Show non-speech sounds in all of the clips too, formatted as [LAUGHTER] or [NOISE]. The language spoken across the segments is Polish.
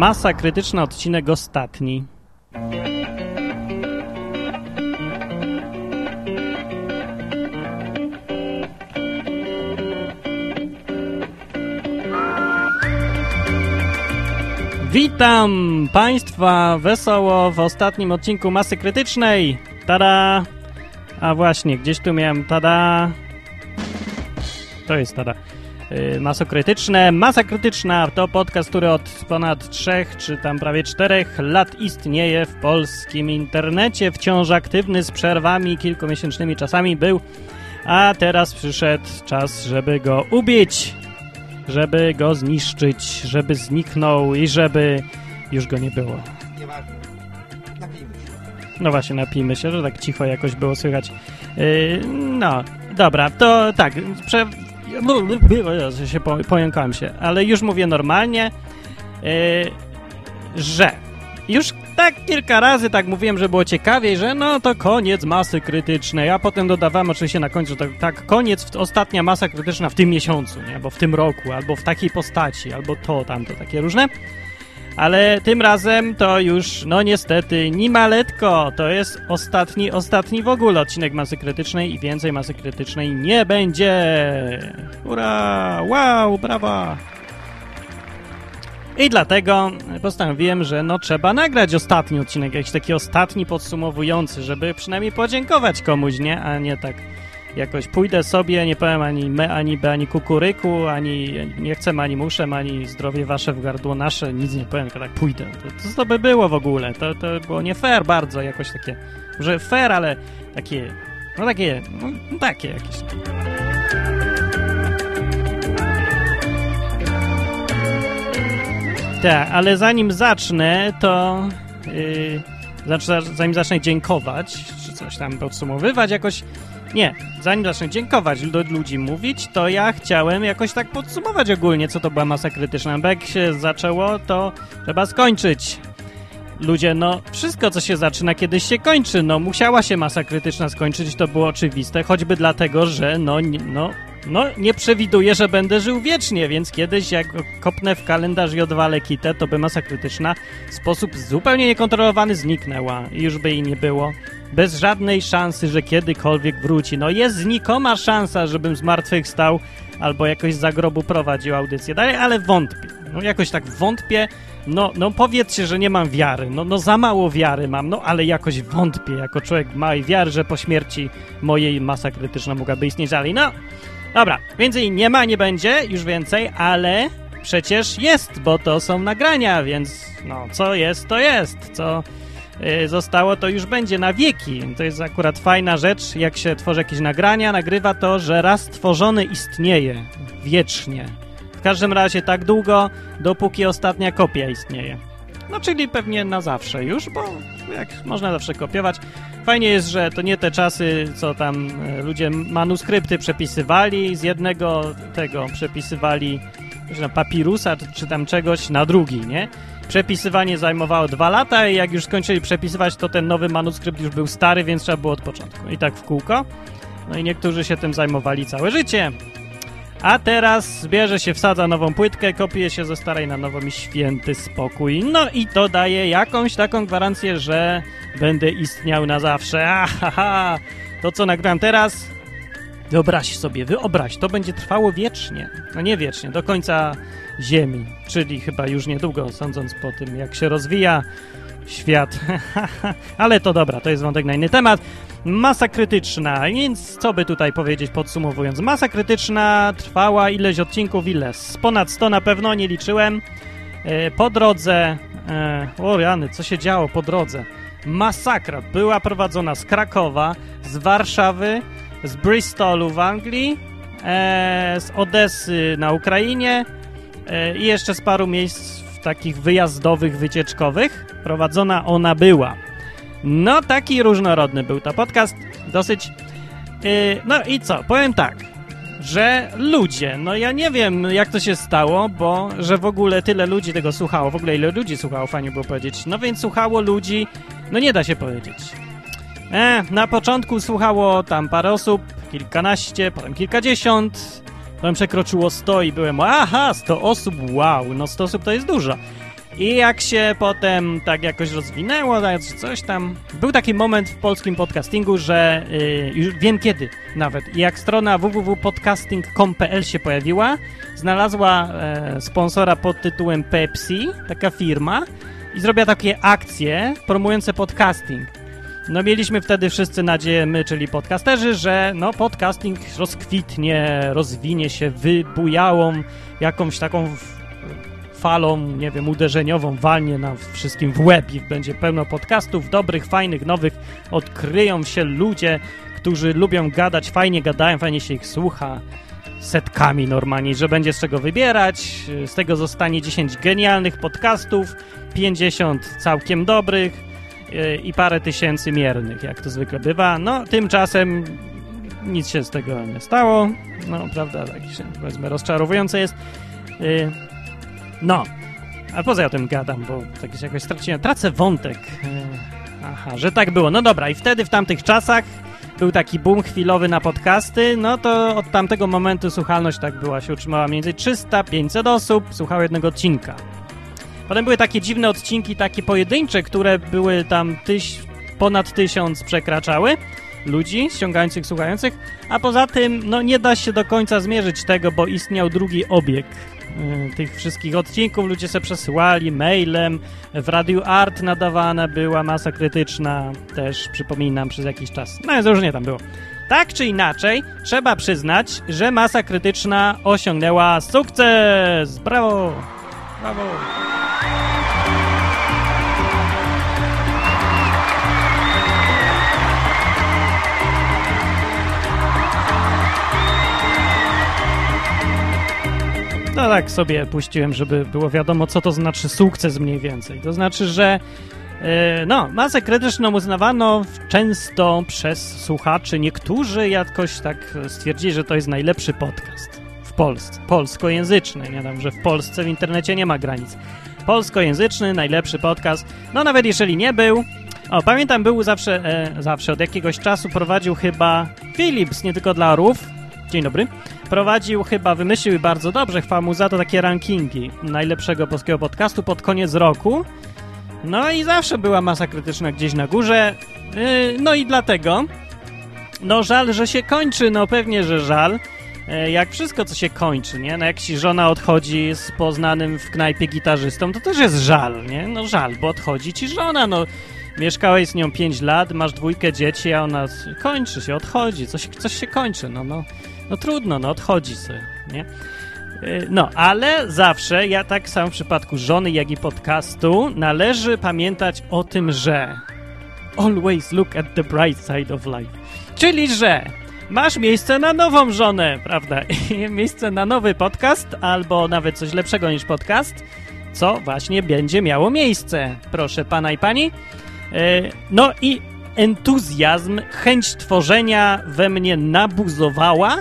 Masa krytyczna, odcinek ostatni. Witam Państwa wesoło w ostatnim odcinku Masy Krytycznej. Tada! A właśnie, gdzieś tu miałem tada. To jest tada. Yy, Maso Krytyczne. Masa Krytyczna to podcast, który od ponad trzech, czy tam prawie czterech lat istnieje w polskim internecie. Wciąż aktywny z przerwami kilkumiesięcznymi czasami był, a teraz przyszedł czas, żeby go ubić żeby go zniszczyć, żeby zniknął i żeby już go nie było. Nieważne. Napijmy się. No właśnie, napijmy się, że tak cicho jakoś było słychać. Yy, no, dobra, to tak, prze... Ja się po, pojękałem się, ale już mówię normalnie, yy, że już tak kilka razy tak mówiłem, że było ciekawiej, że no to koniec masy krytycznej, a potem dodawałem oczywiście na końcu, tak, tak koniec, ostatnia masa krytyczna w tym miesiącu, nie? Albo w tym roku, albo w takiej postaci, albo to, tamto, takie różne. Ale tym razem to już, no niestety, ni maletko. To jest ostatni, ostatni w ogóle odcinek masy krytycznej i więcej masy krytycznej nie będzie. Ura! Wow! Brawa! I dlatego postanowiłem, że no trzeba nagrać ostatni odcinek, jakiś taki ostatni podsumowujący, żeby przynajmniej podziękować komuś, nie? A nie tak jakoś pójdę sobie, nie powiem ani me, ani b, ani kukuryku, ani nie chcę, ani muszę, ani zdrowie wasze w gardło nasze, nic nie powiem, tylko tak pójdę. To, to, to by było w ogóle, to, to było nie fair bardzo, jakoś takie, może fair, ale takie, no takie, no takie jakieś. Tak, ale zanim zacznę, to yy, zanim zacznę dziękować, coś tam podsumowywać jakoś, nie, zanim zacznę dziękować do ludzi mówić, to ja chciałem jakoś tak podsumować ogólnie, co to była masa krytyczna. Bo jak się zaczęło, to trzeba skończyć. Ludzie, no wszystko, co się zaczyna, kiedyś się kończy. No musiała się masa krytyczna skończyć, to było oczywiste, choćby dlatego, że no, no, no nie przewiduję, że będę żył wiecznie, więc kiedyś jak kopnę w kalendarz i odwalę kitę, to by masa krytyczna w sposób zupełnie niekontrolowany zniknęła i już by jej nie było. Bez żadnej szansy, że kiedykolwiek wróci. No jest znikoma szansa, żebym zmartwychwstał albo jakoś z zagrobu prowadził audycję dalej, ale wątpię. No jakoś tak wątpię. No, no powiedzcie, że nie mam wiary. No, no za mało wiary mam, no ale jakoś wątpię jako człowiek małej wiary, że po śmierci mojej masa krytyczna mogłaby istnieć dalej. No, dobra, więcej nie ma, nie będzie, już więcej, ale przecież jest, bo to są nagrania, więc no, co jest, to jest. Co zostało, to już będzie na wieki. To jest akurat fajna rzecz, jak się tworzy jakieś nagrania, nagrywa to, że raz stworzone istnieje wiecznie. W każdym razie tak długo, dopóki ostatnia kopia istnieje. No, czyli pewnie na zawsze już, bo jak można zawsze kopiować. Fajnie jest, że to nie te czasy, co tam e, ludzie manuskrypty przepisywali, z jednego tego przepisywali papirusa czy tam czegoś na drugi, nie? Przepisywanie zajmowało dwa lata i jak już skończyli przepisywać, to ten nowy manuskrypt już był stary, więc trzeba było od początku. I tak w kółko. No i niektórzy się tym zajmowali całe życie. A teraz bierze się, wsadza nową płytkę, kopiuje się ze starej na nową i święty spokój. No i to daje jakąś taką gwarancję, że będę istniał na zawsze. [LAUGHS] Ahaha! To, co nagrałem teraz, wyobraź sobie, wyobraź, to będzie trwało wiecznie. No nie wiecznie, do końca Ziemi, czyli chyba już niedługo, sądząc po tym, jak się rozwija świat. [LAUGHS] Ale to dobra, to jest wątek na inny temat. Masa krytyczna, więc co by tutaj powiedzieć podsumowując? Masa krytyczna trwała ileś odcinków, ile? Z ponad 100 na pewno, nie liczyłem. E, Po drodze, e, o rany, co się działo po drodze? Masakra była prowadzona z Krakowa, z Warszawy, z Bristolu w Anglii, e, z Odessy na Ukrainie i jeszcze z paru miejsc takich wyjazdowych, wycieczkowych. Prowadzona ona była. No, taki różnorodny był to podcast, dosyć. Yy, no i co? Powiem tak, że ludzie, no ja nie wiem jak to się stało, bo że w ogóle tyle ludzi tego słuchało, w ogóle ile ludzi słuchało, fajnie było powiedzieć. No więc słuchało ludzi, no nie da się powiedzieć. E, na początku słuchało tam parę osób, kilkanaście, potem kilkadziesiąt, potem przekroczyło 100 i byłem, aha, 100 osób, wow, no 100 osób to jest dużo. I jak się potem tak jakoś rozwinęło, czy coś tam, był taki moment w polskim podcastingu, że y, już wiem kiedy nawet, jak strona www.podcasting.com.pl się pojawiła, znalazła e, sponsora pod tytułem Pepsi, taka firma, i zrobiła takie akcje promujące podcasting. No mieliśmy wtedy wszyscy nadzieję, my, czyli podcasterzy, że no podcasting rozkwitnie, rozwinie się wybujałą jakąś taką falą, nie wiem, uderzeniową walnie nam wszystkim w łeb i będzie pełno podcastów dobrych, fajnych, nowych. Odkryją się ludzie, którzy lubią gadać, fajnie gadają, fajnie się ich słucha setkami normalnie, że będzie z czego wybierać. Z tego zostanie 10 genialnych podcastów, 50 całkiem dobrych i parę tysięcy miernych, jak to zwykle bywa. No, tymczasem nic się z tego nie stało. No, prawda, tak się, powiedzmy, rozczarowujące jest. Yy, no, a poza tym gadam, bo tak się jakoś straciłem. Tracę wątek. Yy, aha, że tak było. No dobra, i wtedy w tamtych czasach był taki boom chwilowy na podcasty, no to od tamtego momentu słuchalność tak była, się utrzymała między 300-500 osób, słuchało jednego odcinka. Potem były takie dziwne odcinki, takie pojedyncze, które były tam tyś, ponad tysiąc przekraczały ludzi ściągających, słuchających, a poza tym no nie da się do końca zmierzyć tego, bo istniał drugi obieg y, tych wszystkich odcinków. Ludzie se przesyłali mailem, w Radiu Art nadawana była masa krytyczna, też przypominam przez jakiś czas. No różnie tam było. Tak czy inaczej, trzeba przyznać, że masa krytyczna osiągnęła sukces! Brawo! Brawo! No tak sobie puściłem, żeby było wiadomo, co to znaczy sukces mniej więcej. To znaczy, że yy, no, masę krytyczną uznawano często przez słuchaczy. Niektórzy jakoś tak stwierdzili, że to jest najlepszy podcast w Polsce. Polskojęzyczny. Nie wiem, że w Polsce w internecie nie ma granic. Polskojęzyczny, najlepszy podcast. No nawet jeżeli nie był, o, pamiętam, był zawsze, e, zawsze od jakiegoś czasu prowadził chyba Philips, nie tylko dla orów. Dzień dobry. Prowadził chyba, wymyślił bardzo dobrze, chwała mu za to takie rankingi najlepszego polskiego podcastu pod koniec roku. No i zawsze była masa krytyczna gdzieś na górze. Yy, no i dlatego, no żal, że się kończy, no pewnie, że żal. Yy, jak wszystko, co się kończy, nie? No jak ci żona odchodzi z poznanym w knajpie gitarzystą, to też jest żal, nie? No żal, bo odchodzi ci żona, no mieszkałeś z nią 5 lat, masz dwójkę dzieci, a ona kończy się, odchodzi, coś, coś się kończy, no, no, no trudno, no odchodzi sobie, nie? Yy, No, ale zawsze, ja tak samo w przypadku żony, jak i podcastu, należy pamiętać o tym, że always look at the bright side of life. Czyli, że masz miejsce na nową żonę, prawda? [LAUGHS] miejsce na nowy podcast, albo nawet coś lepszego niż podcast, co właśnie będzie miało miejsce, proszę pana i pani. E, No i entuzjazm, chęć tworzenia we mnie nabuzowała,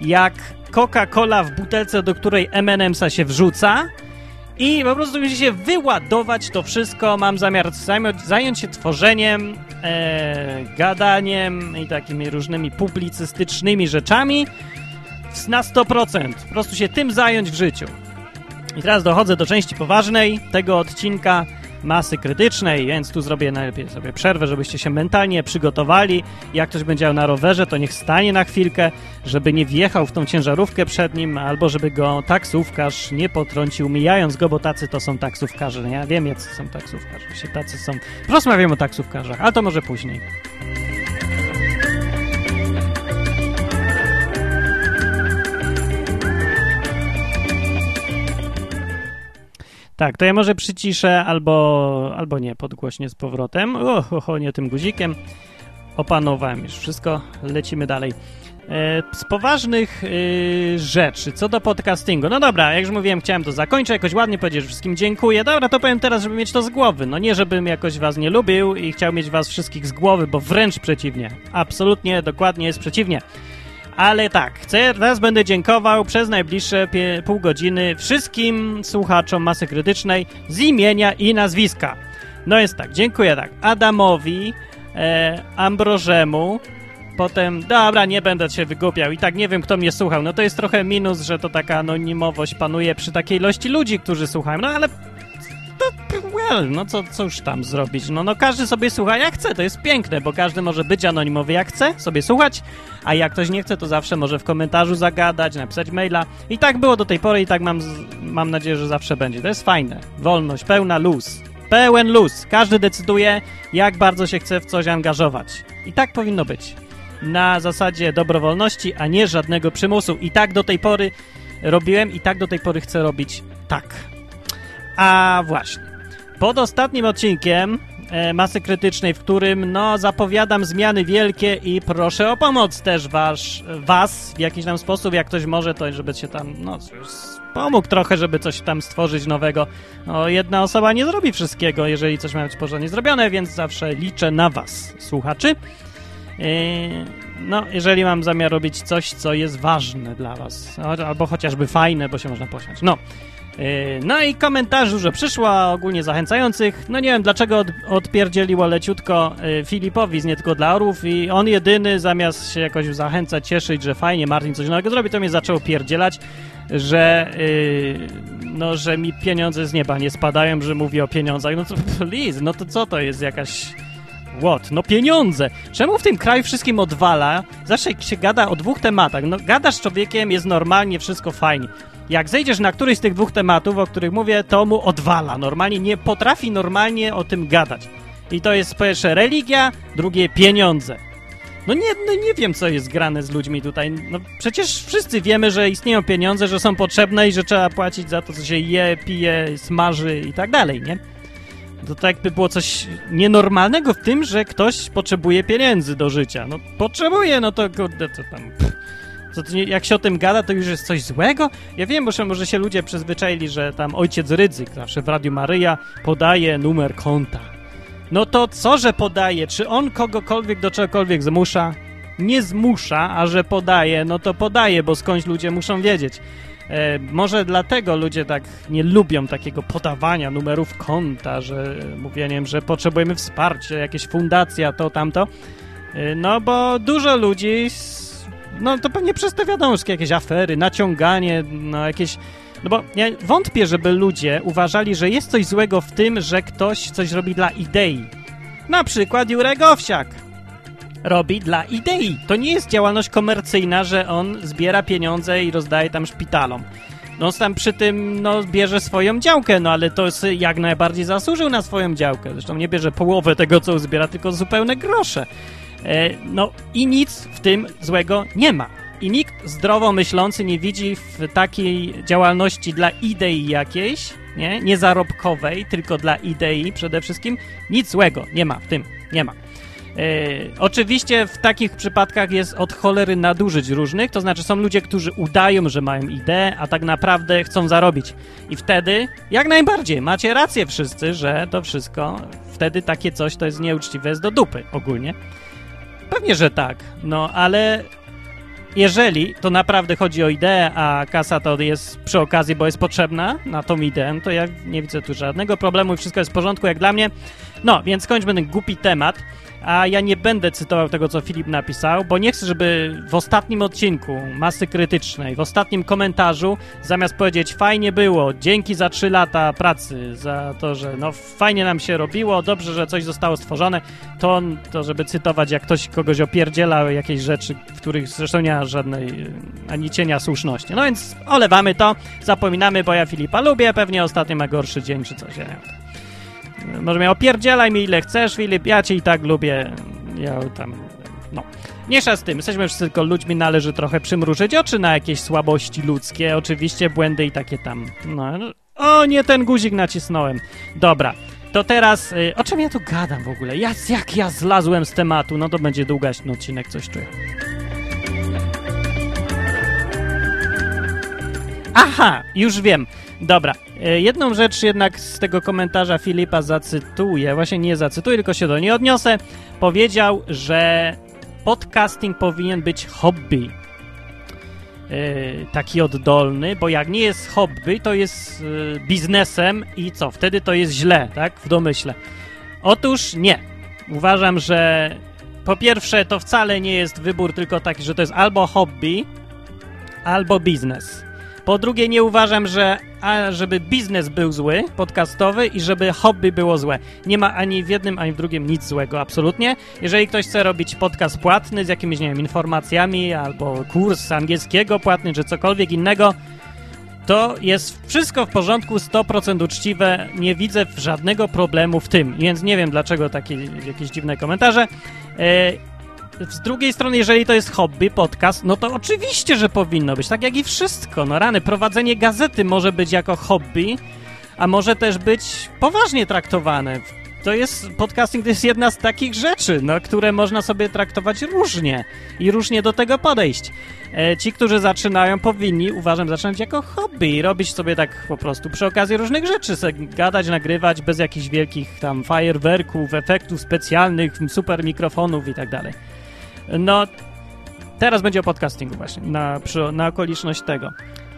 jak Coca-Cola w butelce, do której M&M'sa się wrzuca i po prostu musi się wyładować to wszystko. Mam zamiar zająć, zająć się tworzeniem, e, gadaniem i takimi różnymi publicystycznymi rzeczami na 100%. Po prostu się tym zająć w życiu. I teraz dochodzę do części poważnej tego odcinka masy krytycznej, więc tu zrobię najlepiej sobie przerwę, żebyście się mentalnie przygotowali. Jak ktoś będzie na rowerze, to niech stanie na chwilkę, żeby nie wjechał w tą ciężarówkę przed nim, albo żeby go taksówkarz nie potrącił, mijając go, bo tacy to są taksówkarze. Ja wiem, jacy są taksówkarze. Tacy są. Porozmawiamy o taksówkarzach, ale to może później. Tak, to ja może przyciszę albo, albo nie, podgłośnie z powrotem. O, ho, ho, nie tym guzikiem. Opanowałem już wszystko, lecimy dalej. E, z poważnych e, rzeczy, co do podcastingu. No dobra, jak już mówiłem, chciałem to zakończyć, jakoś ładnie powiedzieć, wszystkim dziękuję. Dobra, to powiem teraz, żeby mieć to z głowy. No nie, żebym jakoś was nie lubił i chciał mieć was wszystkich z głowy, bo wręcz przeciwnie. Absolutnie, dokładnie jest przeciwnie. Ale tak, chcę, teraz będę dziękował przez najbliższe pół godziny wszystkim słuchaczom masy krytycznej z imienia i nazwiska. No jest tak, dziękuję tak Adamowi, e, Ambrożemu, potem, dobra, nie będę się wygłupiał i tak nie wiem, kto mnie słuchał. No to jest trochę minus, że to taka anonimowość panuje przy takiej ilości ludzi, którzy słuchają, no ale no, no co, już tam zrobić? No, no każdy sobie słucha jak chce, to jest piękne, bo każdy może być anonimowy jak chce, sobie słuchać, a jak ktoś nie chce, to zawsze może w komentarzu zagadać, napisać maila. I tak było do tej pory i tak mam, mam nadzieję, że zawsze będzie. To jest fajne. Wolność, pełna luz. Pełen luz. Każdy decyduje, jak bardzo się chce w coś angażować. I tak powinno być. Na zasadzie dobrowolności, a nie żadnego przymusu. I tak do tej pory robiłem i tak do tej pory chcę robić tak. A właśnie. Pod ostatnim odcinkiem e, Masy Krytycznej, w którym no zapowiadam zmiany wielkie i proszę o pomoc też wasz, was w jakiś tam sposób, jak ktoś może, to żeby się tam no pomógł trochę, żeby coś tam stworzyć nowego. No, jedna osoba nie zrobi wszystkiego, jeżeli coś ma być porządnie zrobione, więc zawsze liczę na was, słuchaczy. Yy, no, jeżeli mam zamiar robić coś, co jest ważne dla was, albo chociażby fajne, bo się można posiąść. No, no i komentarzy dużo przyszło, ogólnie zachęcających. No nie wiem, dlaczego od, odpierdzieliło leciutko yy, Filipowi z Nie Tylko Dla Orów i on jedyny, zamiast się jakoś zachęcać, cieszyć, że fajnie, Martin coś nowego zrobi, to mnie zaczął pierdzielać, że yy, no, że mi pieniądze z nieba nie spadają, że mówi o pieniądzach. No to please, no to co to jest jakaś What? No pieniądze! Czemu w tym kraju wszystkim odwala? Zawsze się gada o dwóch tematach. No gadasz z człowiekiem, jest normalnie, wszystko fajnie. Jak zejdziesz na któryś z tych dwóch tematów, o których mówię, to mu odwala. Normalnie nie potrafi normalnie o tym gadać. I to jest po pierwsze religia, drugie pieniądze. No nie, no nie wiem, co jest grane z ludźmi tutaj. No przecież wszyscy wiemy, że istnieją pieniądze, że są potrzebne i że trzeba płacić za to, co się je, pije, smaży i tak dalej, nie? To tak jakby było coś nienormalnego w tym, że ktoś potrzebuje pieniędzy do życia. No potrzebuje, no to kurde, to tam... Co, to nie, jak się o tym gada, to już jest coś złego? Ja wiem, bo może się ludzie przyzwyczaili, że tam ojciec Rydzyk zawsze w Radiu Maryja podaje numer konta. No to co, że podaje? Czy on kogokolwiek do czegokolwiek zmusza? Nie zmusza, a że podaje, no to podaje, bo skądś ludzie muszą wiedzieć. E, może dlatego ludzie tak nie lubią takiego podawania numerów konta, że mówieniem, że potrzebujemy wsparcia, jakieś fundacja, to, tamto. E, no bo dużo ludzi, no to pewnie przez te wiadomości, jakieś afery, naciąganie, no jakieś... No bo ja wątpię, żeby ludzie uważali, że jest coś złego w tym, że ktoś coś robi dla idei. Na przykład Jurek Owsiak robi dla idei. To nie jest działalność komercyjna, że on zbiera pieniądze i rozdaje tam szpitalom. No on tam przy tym no, bierze swoją działkę, no ale to jak najbardziej zasłużył na swoją działkę. Zresztą nie bierze połowę tego, co zbiera, tylko zupełne grosze. E, no i nic w tym złego nie ma. I nikt zdrowo myślący nie widzi w takiej działalności dla idei jakiejś, nie, nie zarobkowej, tylko dla idei przede wszystkim, nic złego nie ma w tym, nie ma. E, oczywiście w takich przypadkach jest od cholery nadużyć różnych, to znaczy są ludzie, którzy udają, że mają ideę, a tak naprawdę chcą zarobić. I wtedy, jak najbardziej, macie rację wszyscy, że to wszystko, wtedy takie coś to jest nieuczciwe, jest do dupy ogólnie. Pewnie, że tak, no ale jeżeli to naprawdę chodzi o ideę, a kasa to jest przy okazji, bo jest potrzebna na tą ideę, to ja nie widzę tu żadnego problemu i wszystko jest w porządku jak dla mnie. No, więc kończmy ten głupi temat a ja nie będę cytował tego, co Filip napisał, bo nie chcę, żeby w ostatnim odcinku Masy Krytycznej, w ostatnim komentarzu, zamiast powiedzieć fajnie było, dzięki za trzy lata pracy, za to, że no fajnie nam się robiło, dobrze, że coś zostało stworzone, to, to żeby cytować, jak ktoś kogoś opierdziela jakieś rzeczy, w których zresztą nie ma żadnej ani cienia słuszności. No więc olewamy to, zapominamy, bo ja Filipa lubię, pewnie ostatnio ma gorszy dzień czy coś, ja nie wiem. Może mnie opierdzielaj mi ile chcesz, Filip, ja cię i tak lubię. Ja tam, no. Mniejsza z tym, jesteśmy wszyscy tylko ludźmi, należy trochę przymrużyć oczy na jakieś słabości ludzkie, oczywiście błędy i takie tam, no. O, nie ten guzik nacisnąłem. Dobra, to teraz, y, o czym ja tu gadam w ogóle? Ja, jak ja zlazłem z tematu? No to będzie długaśny odcinek, coś czuję. Aha, już wiem. Dobra, e, jedną rzecz jednak z tego komentarza Filipa zacytuję, właśnie nie zacytuję, tylko się do niej odniosę. Powiedział, że podcasting powinien być hobby. Yy, taki oddolny, bo jak nie jest hobby, to jest yy, biznesem i co? Wtedy to jest źle, tak? W domyśle. Otóż nie. Uważam, że po pierwsze to wcale nie jest wybór tylko taki, że to jest albo hobby, albo biznes Po drugie, nie uważam, że a, żeby biznes był zły, podcastowy i żeby hobby było złe. Nie ma ani w jednym, ani w drugim nic złego, absolutnie. Jeżeli ktoś chce robić podcast płatny z jakimiś, nie wiem, informacjami albo kurs angielskiego płatny, czy cokolwiek innego, to jest wszystko w porządku, 100% uczciwe, nie widzę żadnego problemu w tym, więc nie wiem dlaczego takie jakieś dziwne komentarze. E, z drugiej strony, jeżeli to jest hobby, podcast, no to oczywiście, że powinno być, tak jak i wszystko. No rany, prowadzenie gazety może być jako hobby, a może też być poważnie traktowane. To jest, podcasting to jest jedna z takich rzeczy, no, które można sobie traktować różnie i różnie do tego podejść. E, ci, którzy zaczynają, powinni, uważam, zacząć jako hobby i robić sobie tak po prostu przy okazji różnych rzeczy, gadać, nagrywać bez jakichś wielkich tam fajerwerków, efektów specjalnych, super mikrofonów i tak dalej. No, teraz będzie o podcastingu właśnie, na, przy, na okoliczność tego.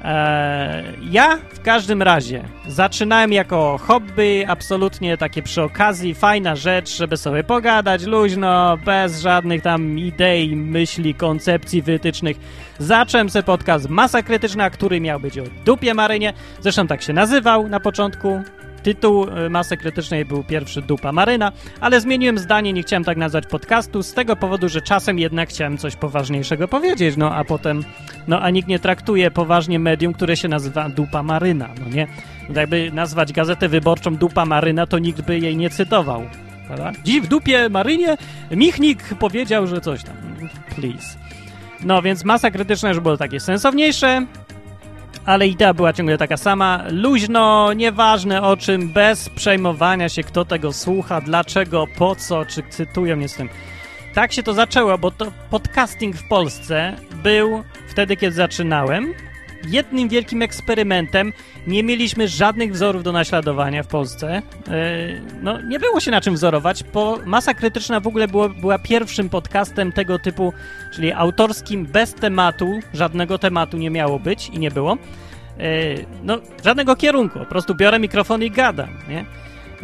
Eee, ja w każdym razie zaczynałem jako hobby, absolutnie takie przy okazji, fajna rzecz, żeby sobie pogadać luźno, bez żadnych tam idei, myśli, koncepcji, wytycznych. Zacząłem sobie podcast Masa Krytyczna, który miał być o dupie Marynie, zresztą tak się nazywał na początku, Tytuł y, Masy Krytycznej był pierwszy Dupa Maryna, ale zmieniłem zdanie, nie chciałem tak nazwać podcastu, z tego powodu, że czasem jednak chciałem coś poważniejszego powiedzieć, no a potem, no a nikt nie traktuje poważnie medium, które się nazywa Dupa Maryna, no nie? No, jakby nazwać gazetę wyborczą Dupa Maryna, to nikt by jej nie cytował, prawda? Dziś w Dupie Marynie Michnik powiedział, że coś tam, please. No więc Masa Krytyczna już było takie sensowniejsze, ale idea była ciągle taka sama. Luźno, nieważne o czym, bez przejmowania się, kto tego słucha, dlaczego, po co, czy cytują mnie z tym. Tak się to zaczęło, bo to podcasting w Polsce był wtedy, kiedy zaczynałem, jednym wielkim eksperymentem. Nie mieliśmy żadnych wzorów do naśladowania w Polsce. E, no, nie było się na czym wzorować, bo Masa Krytyczna w ogóle było, była pierwszym podcastem tego typu, czyli autorskim, bez tematu, żadnego tematu nie miało być i nie było. E, no, żadnego kierunku, po prostu biorę mikrofon i gadam, nie?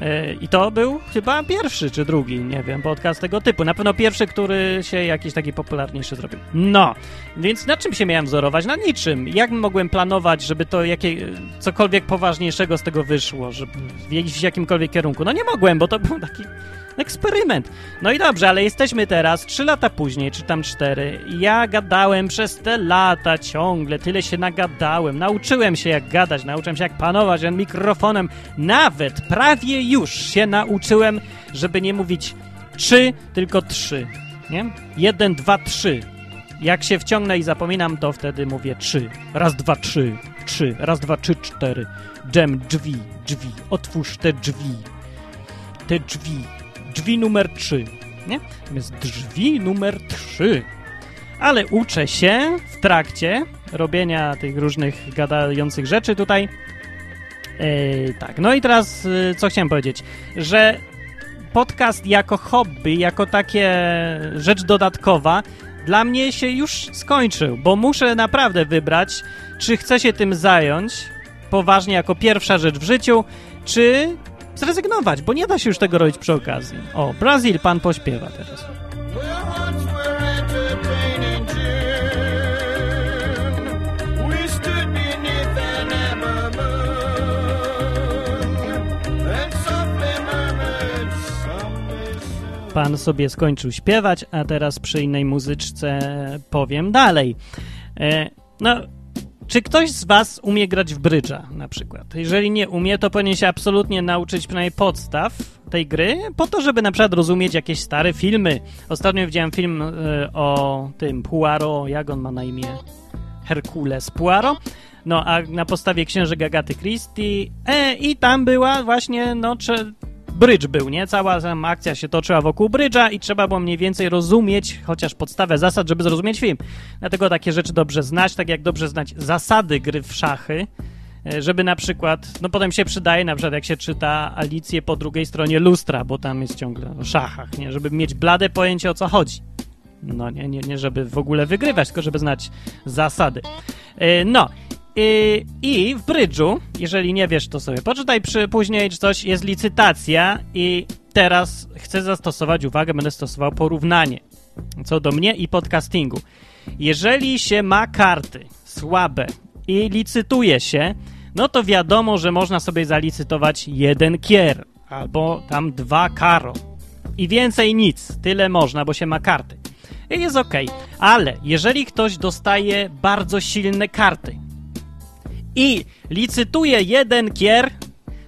E, I to był chyba pierwszy czy drugi, nie wiem, podcast tego typu. Na pewno pierwszy, który się jakiś taki popularniejszy zrobił. No, więc na czym się miałem wzorować? Na niczym. Jak mogłem planować, żeby to jakie, cokolwiek poważniejszego z tego wyszło, żeby w jakimkolwiek kierunku? No nie mogłem, bo to był taki eksperyment. No i dobrze, ale jesteśmy teraz, trzy lata później, czy tam cztery. Ja gadałem przez te lata ciągle, tyle się nagadałem. Nauczyłem się jak gadać, nauczyłem się jak panować nad mikrofonem. Nawet prawie już się nauczyłem, żeby nie mówić trzy, tylko trzy. Nie? Jeden, dwa, trzy. Jak się wciągnę i zapominam, to wtedy mówię trzy. Raz, dwa, trzy. Trzy. Raz, dwa, trzy, cztery. Dżem, drzwi, drzwi. Otwórz te drzwi. Te drzwi drzwi numer 3, nie? Natomiast drzwi numer 3. Ale uczę się w trakcie robienia tych różnych gadających rzeczy tutaj. Yy, tak, no i teraz yy, co chciałem powiedzieć, że podcast jako hobby, jako takie rzecz dodatkowa dla mnie się już skończył, bo muszę naprawdę wybrać, czy chcę się tym zająć poważnie jako pierwsza rzecz w życiu, czy zrezygnować, bo nie da się już tego robić przy okazji. O, Brazil pan pośpiewa teraz. Pan sobie skończył śpiewać, a teraz przy innej muzyczce powiem dalej. E, no, czy ktoś z was umie grać w brydża na przykład? Jeżeli nie umie, to powinien się absolutnie nauczyć przynajmniej podstaw tej gry, po to, żeby na przykład rozumieć jakieś stare filmy. Ostatnio widziałem film y, o tym Puaro, jak on ma na imię? Herkules Puaro. No, a na podstawie księży Agaty Christie e, i tam była właśnie, no, brydż był, nie? Cała tam akcja się toczyła wokół brydża i trzeba było mniej więcej rozumieć chociaż podstawę zasad, żeby zrozumieć film. Dlatego takie rzeczy dobrze znać, tak jak dobrze znać zasady gry w szachy, e, żeby na przykład, no potem się przydaje na przykład jak się czyta Alicję po drugiej stronie lustra, bo tam jest ciągle o szachach, nie? Żeby mieć blade pojęcie o co chodzi. No nie, nie, nie żeby w ogóle wygrywać, tylko żeby znać zasady. E, no i, I w brydżu, jeżeli nie wiesz, to sobie poczytaj przy, później czy coś, jest licytacja i teraz chcę zastosować, uwagę, będę stosował porównanie co do mnie i podcastingu. Jeżeli się ma karty słabe i licytuje się, no to wiadomo, że można sobie zalicytować jeden kier albo tam dwa karo. I więcej nic. Tyle można, bo się ma karty. I jest ok. Ale jeżeli ktoś dostaje bardzo silne karty i licytuje jeden kier,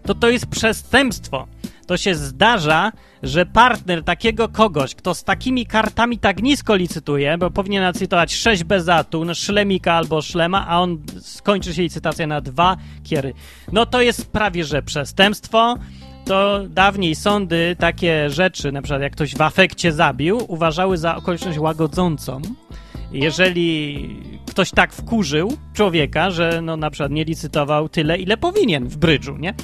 to to jest przestępstwo. To się zdarza, że partner takiego kogoś, kto z takimi kartami tak nisko licytuje, bo powinien licytować 6 bezatu, no szlemika albo szlema, a on skończy się licytacja na dwa kiery. No to jest prawie że przestępstwo. To dawniej sądy takie rzeczy, na przykład jak ktoś w afekcie zabił, uważały za okoliczność łagodzącą. Jeżeli ktoś tak wkurzył człowieka, że no na przykład nie licytował tyle, ile powinien w brydżu, nie?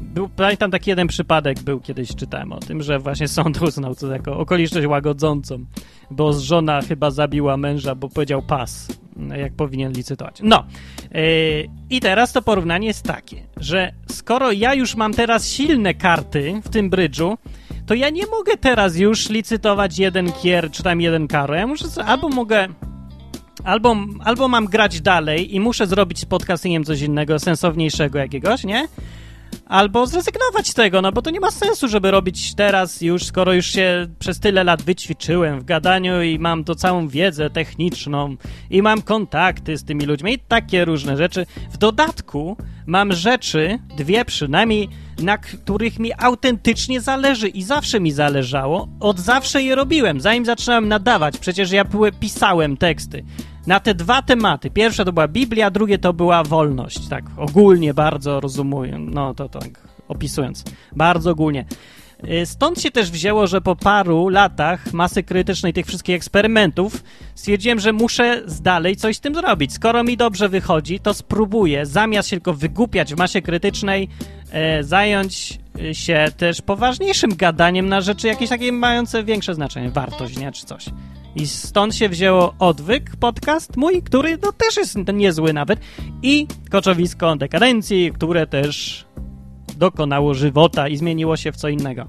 Był, pamiętam taki jeden przypadek był, kiedyś czytałem o tym, że właśnie sąd uznał to jako okoliczność łagodzącą, bo żona chyba zabiła męża, bo powiedział pas, jak powinien licytować. No yy, i teraz to porównanie jest takie, że skoro ja już mam teraz silne karty w tym brydżu, to ja nie mogę teraz już licytować jeden kier, czy tam jeden karo. Ja muszę, albo mogę albo, albo mam grać dalej i muszę zrobić z podcastingiem coś innego, sensowniejszego jakiegoś, nie? Albo zrezygnować z tego, no bo to nie ma sensu, żeby robić teraz już, skoro już się przez tyle lat wyćwiczyłem w gadaniu i mam to całą wiedzę techniczną i mam kontakty z tymi ludźmi i takie różne rzeczy. W dodatku mam rzeczy, dwie przynajmniej, na których mi autentycznie zależy i zawsze mi zależało. Od zawsze je robiłem, zanim zaczynałem nadawać. Przecież ja pisałem teksty na te dwa tematy. Pierwsze to była Biblia, drugie to była wolność. Tak ogólnie bardzo rozumuję, no to tak opisując. Bardzo ogólnie. Y, stąd się też wzięło, że po paru latach masy krytycznej tych wszystkich eksperymentów stwierdziłem, że muszę dalej coś z tym zrobić. Skoro mi dobrze wychodzi, to spróbuję, zamiast się tylko wygłupiać w masie krytycznej, e, zająć się też poważniejszym gadaniem na rzeczy jakieś takie mające większe znaczenie, wartość, nie, czy coś. I stąd się wzięło Odwyk, podcast mój, który no, też jest niezły nawet, i Koczowisko Dekadencji, które też dokonało żywota i zmieniło się w co innego.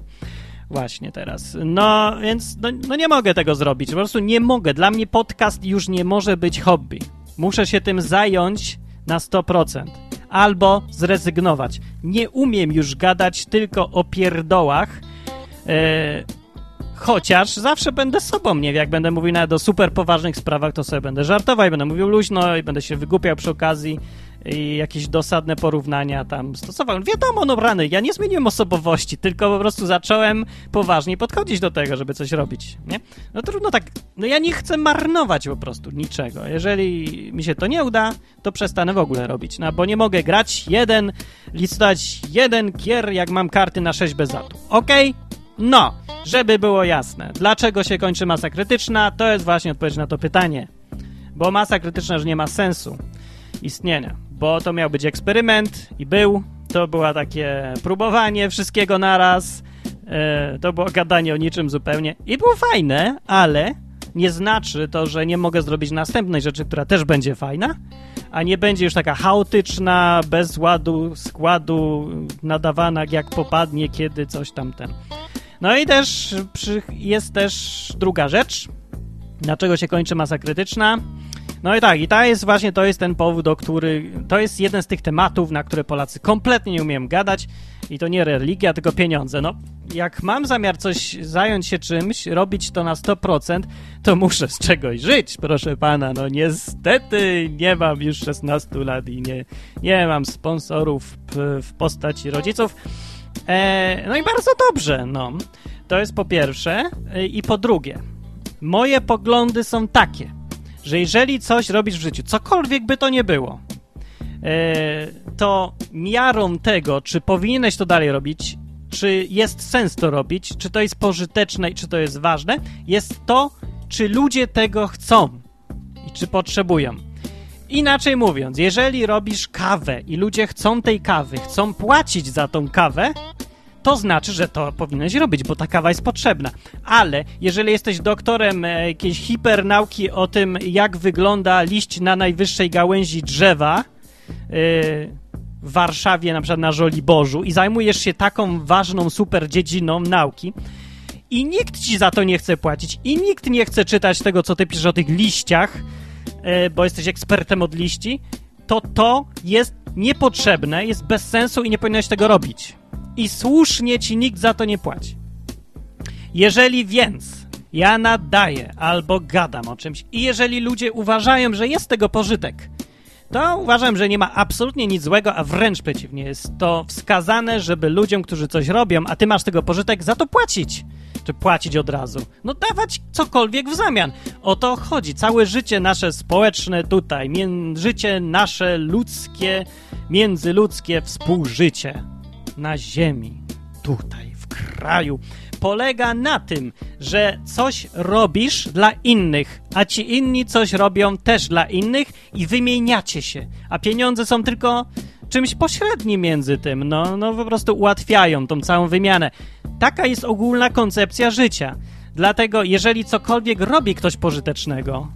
Właśnie teraz. No, więc no, no nie mogę tego zrobić. Po prostu nie mogę. Dla mnie podcast już nie może być hobby. Muszę się tym zająć na 100%. Albo zrezygnować. Nie umiem już gadać tylko o pierdołach. Yy, Chociaż zawsze będę sobą, nie jak będę mówił nawet o super poważnych sprawach, to sobie będę żartował i będę mówił luźno i będę się wygłupiał przy okazji i jakieś dosadne porównania tam stosował. Wiadomo, no rany, ja nie zmieniłem osobowości, tylko po prostu zacząłem poważnie podchodzić do tego, żeby coś robić, nie? No trudno tak, no ja nie chcę marnować po prostu niczego. Jeżeli mi się to nie uda, to przestanę w ogóle robić, no bo nie mogę grać jeden, licytować jeden kier, jak mam karty na 6 bezatu. Okej? Okay? No, żeby było jasne, dlaczego się kończy masa krytyczna, to jest właśnie odpowiedź na to pytanie. Bo masa krytyczna już nie ma sensu istnienia, bo to miał być eksperyment i był, to było takie próbowanie wszystkiego naraz, e, to było gadanie o niczym zupełnie i było fajne, ale nie znaczy to, że nie mogę zrobić następnej rzeczy, która też będzie fajna, a nie będzie już taka chaotyczna, bez ładu, składu, nadawana jak popadnie, kiedy coś tam ten. No i też przy, jest też druga rzecz, dlaczego się kończy masa krytyczna. No i tak, i to jest właśnie to jest ten powód, o który to jest jeden z tych tematów, na które Polacy kompletnie nie umieją gadać i to nie religia, tylko pieniądze. No, jak mam zamiar coś zająć się czymś, robić to na 100%, to muszę z czegoś żyć, proszę pana. No niestety nie mam już 16 lat i nie, nie mam sponsorów w postaci rodziców. E, no i bardzo dobrze, no. To jest po pierwsze. E, I po drugie, moje poglądy są takie, że jeżeli coś robisz w życiu, cokolwiek by to nie było, e, to miarą tego, czy powinieneś to dalej robić, czy jest sens to robić, czy to jest pożyteczne i czy to jest ważne, jest to, czy ludzie tego chcą i czy potrzebują. Inaczej mówiąc, jeżeli robisz kawę i ludzie chcą tej kawy, chcą płacić za tą kawę, to znaczy, że to powinieneś robić, bo ta kawa jest potrzebna. Ale jeżeli jesteś doktorem e, jakiejś hipernauki o tym, jak wygląda liść na najwyższej gałęzi drzewa e, w Warszawie, na przykład na Żoliborzu i zajmujesz się taką ważną, super dziedziną nauki, i nikt ci za to nie chce płacić, i nikt nie chce czytać tego, co ty piszesz o tych liściach, bo jesteś ekspertem od liści, to to jest niepotrzebne, jest bez sensu i nie powinieneś tego robić. I słusznie ci nikt za to nie płaci. Jeżeli więc ja nadaję albo gadam o czymś i jeżeli ludzie uważają, że jest tego pożytek, to uważam, że nie ma absolutnie nic złego, a wręcz przeciwnie. Jest to wskazane, żeby ludziom, którzy coś robią, a ty masz tego pożytek, za to płacić. Czy płacić od razu. No dawać cokolwiek w zamian. O to chodzi. Całe życie nasze społeczne tutaj, życie nasze ludzkie, międzyludzkie współżycie na ziemi, tutaj, w kraju, polega na tym, że coś robisz dla innych, a ci inni coś robią też dla innych i wymieniacie się. A pieniądze są tylko czymś pośrednim między tym. No, no po prostu ułatwiają tą całą wymianę. Taka jest ogólna koncepcja życia. Dlatego, jeżeli cokolwiek robi ktoś pożytecznego,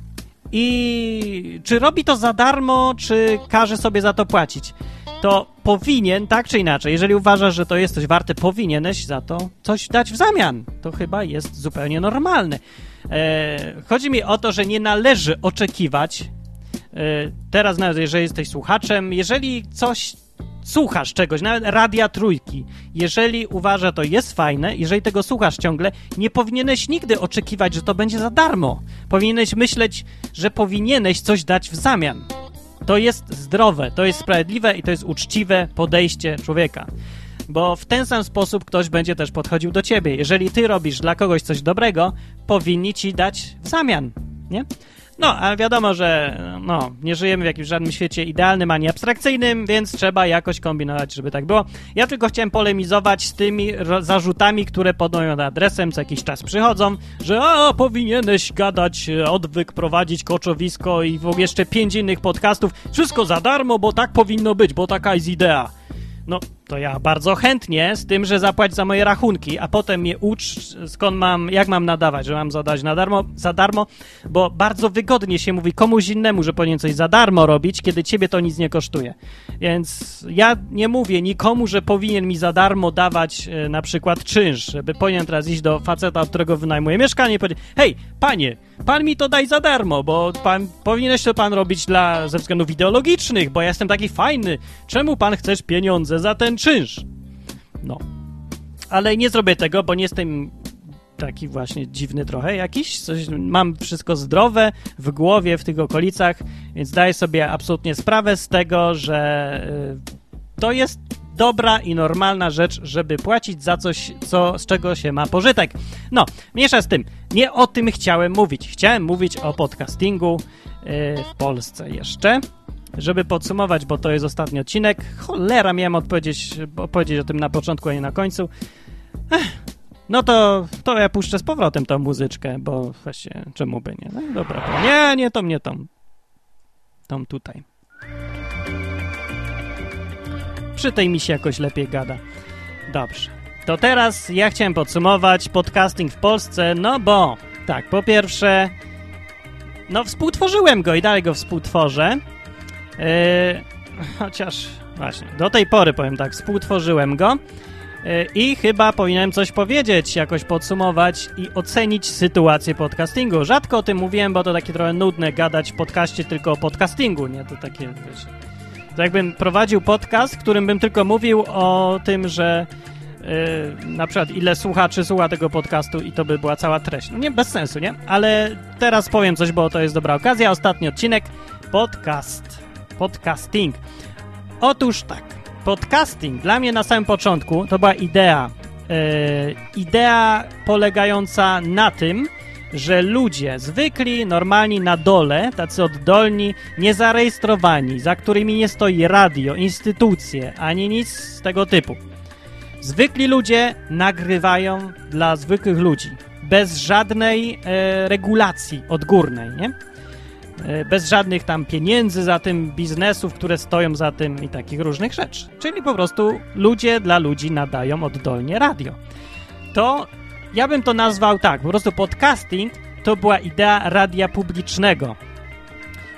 i czy robi to za darmo, czy każe sobie za to płacić? To powinien, tak czy inaczej, jeżeli uważasz, że to jest coś warte, powinieneś za to coś dać w zamian. To chyba jest zupełnie normalne. E, chodzi mi o to, że nie należy oczekiwać, teraz nawet jeżeli jesteś słuchaczem, jeżeli coś słuchasz czegoś, nawet radia trójki, jeżeli uważa to jest fajne, jeżeli tego słuchasz ciągle, nie powinieneś nigdy oczekiwać, że to będzie za darmo. Powinieneś myśleć, że powinieneś coś dać w zamian. To jest zdrowe, to jest sprawiedliwe i to jest uczciwe podejście człowieka. Bo w ten sam sposób ktoś będzie też podchodził do ciebie. Jeżeli ty robisz dla kogoś coś dobrego, powinni ci dać w zamian, nie? No, ale wiadomo, że no, nie żyjemy w jakimś żadnym świecie idealnym ani abstrakcyjnym, więc trzeba jakoś kombinować, żeby tak było. Ja tylko chciałem polemizować z tymi zarzutami, które pod moim adresem co jakiś czas przychodzą, że a, powinieneś gadać, odwyk, prowadzić koczowisko i w ogóle jeszcze pięć innych podcastów. Wszystko za darmo, bo tak powinno być, bo taka jest idea. No, to ja bardzo chętnie, z tym, że zapłać za moje rachunki, a potem mnie ucz, skąd mam, jak mam nadawać, że mam zadać na darmo, za darmo, bo bardzo wygodnie się mówi komuś innemu, że powinien coś za darmo robić, kiedy ciebie to nic nie kosztuje. Więc ja nie mówię nikomu, że powinien mi za darmo dawać e, na przykład czynsz, żeby powinien teraz iść do faceta, od którego wynajmuje mieszkanie i powiedzieć, hej, panie, pan mi to daj za darmo, bo pan, powinieneś to pan robić dla, ze względów ideologicznych, bo ja jestem taki fajny. Czemu pan chcesz pieniądze za ten czynsz. No. Ale nie zrobię tego, bo nie jestem taki właśnie dziwny trochę jakiś. Coś, mam wszystko zdrowe w głowie, w tych okolicach, więc daję sobie absolutnie sprawę z tego, że y, to jest dobra i normalna rzecz, żeby płacić za coś, co, z czego się ma pożytek. No, mniejsza z tym. Nie o tym chciałem mówić. Chciałem mówić o podcastingu yy, w Polsce jeszcze. Żeby podsumować, bo to jest ostatni odcinek, cholera, miałem odpowiedzieć, opowiedzieć o tym na początku, a nie na końcu. Ech, no to, to ja puszczę z powrotem tą muzyczkę, bo właśnie, czemu by nie? No dobra, to nie, nie tą, nie tą. Tą tutaj. Przy tej mi się jakoś lepiej gada. Dobrze. To teraz ja chciałem podsumować podcasting w Polsce, no bo tak, po pierwsze, no współtworzyłem go i dalej go współtworzę. Yy, chociaż właśnie, do tej pory powiem tak, współtworzyłem go yy, i chyba powinienem coś powiedzieć, jakoś podsumować i ocenić sytuację podcastingu. Rzadko o tym mówiłem, bo to takie trochę nudne gadać w podcaście tylko o podcastingu, nie? To takie, wiesz, to jakbym prowadził podcast, w którym bym tylko mówił o tym, że Yy, na przykład ile słuchaczy słucha tego podcastu i to by była cała treść. No nie, bez sensu, nie? Ale teraz powiem coś, bo to jest dobra okazja. Ostatni odcinek, podcast podcasting. Otóż tak, podcasting dla mnie na samym początku to była idea. Yy, idea polegająca na tym, że ludzie zwykli, normalni na dole, tacy oddolni, niezarejestrowani, za którymi nie stoi radio, instytucje, ani nic z tego typu. Zwykli ludzie nagrywają dla zwykłych ludzi, bez żadnej e, regulacji odgórnej, nie? E, bez żadnych tam pieniędzy za tym, biznesów, które stoją za tym i takich różnych rzeczy. Czyli po prostu ludzie dla ludzi nadają oddolnie radio. To ja bym to nazwał tak, po prostu podcasting to była idea radia publicznego.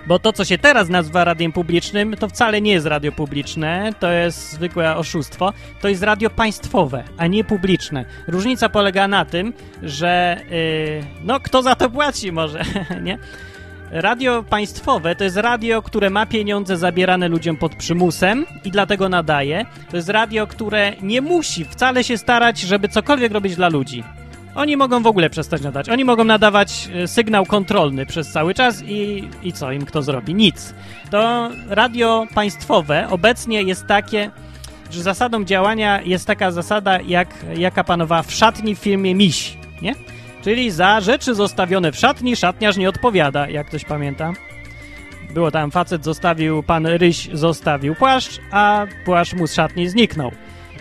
Bo to, co się teraz nazywa radiem publicznym, to wcale nie jest radio publiczne, to jest zwykłe oszustwo. To jest radio państwowe, a nie publiczne. Różnica polega na tym, że yy, no kto za to płaci może, [LAUGHS] nie? Radio państwowe to jest radio, które ma pieniądze zabierane ludziom pod przymusem i dlatego nadaje. To jest radio, które nie musi wcale się starać, żeby cokolwiek robić dla ludzi. Oni mogą w ogóle przestać nadać. Oni mogą nadawać e, sygnał kontrolny przez cały czas i, i co im kto zrobi? Nic. To radio państwowe obecnie jest takie, że zasadą działania jest taka zasada, jak, jaka panowała w szatni w filmie Miś, nie? Czyli za rzeczy zostawione w szatni szatniarz nie odpowiada, jak ktoś pamięta. Było tam facet zostawił, pan Ryś zostawił płaszcz, a płaszcz mu z szatni zniknął.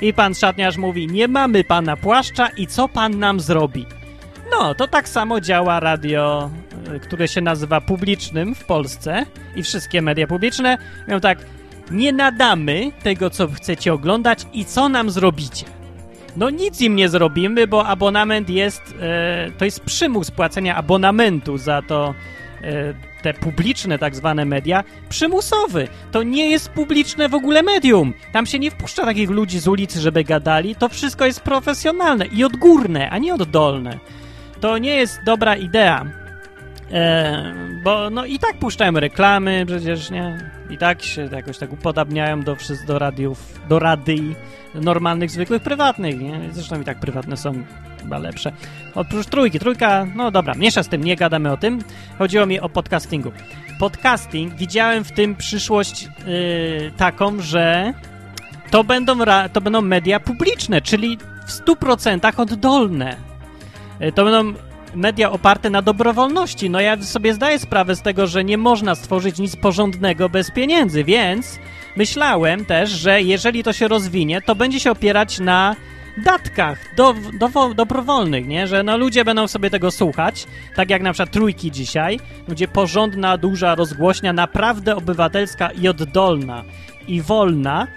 I pan szatniarz mówi, nie mamy pana płaszcza i co pan nam zrobi? No, to tak samo działa radio, y, które się nazywa publicznym w Polsce i wszystkie media publiczne. Miał tak, nie nadamy tego, co chcecie oglądać i co nam zrobicie. No nic im nie zrobimy, bo abonament jest, e, to jest przymus płacenia abonamentu za to, e, te publiczne tak zwane media, przymusowy. To nie jest publiczne w ogóle medium. Tam się nie wpuszcza takich ludzi z ulicy, żeby gadali. To wszystko jest profesjonalne i odgórne, a nie oddolne. To nie jest dobra idea. E, bo no i tak puszczają reklamy przecież, nie? I tak się jakoś tak upodabniają do, do radiów, do radyj normalnych, zwykłych, prywatnych, nie? Zresztą i tak prywatne są chyba lepsze. Oprócz trójki. Trójka, no dobra, mniejsza z tym, nie gadamy o tym. Chodziło mi o podcastingu. Podcasting, widziałem w tym przyszłość yy, taką, że to będą, to będą media publiczne, czyli w 100% oddolne. Yy, To będą media oparte na dobrowolności. No ja sobie zdaję sprawę z tego, że nie można stworzyć nic porządnego bez pieniędzy, więc myślałem też, że jeżeli to się rozwinie, to będzie się opierać na datkach do, do, dobrowolnych, nie? Że no ludzie będą sobie tego słuchać, tak jak na przykład trójki dzisiaj, gdzie porządna, duża rozgłośnia, naprawdę obywatelska i oddolna i wolna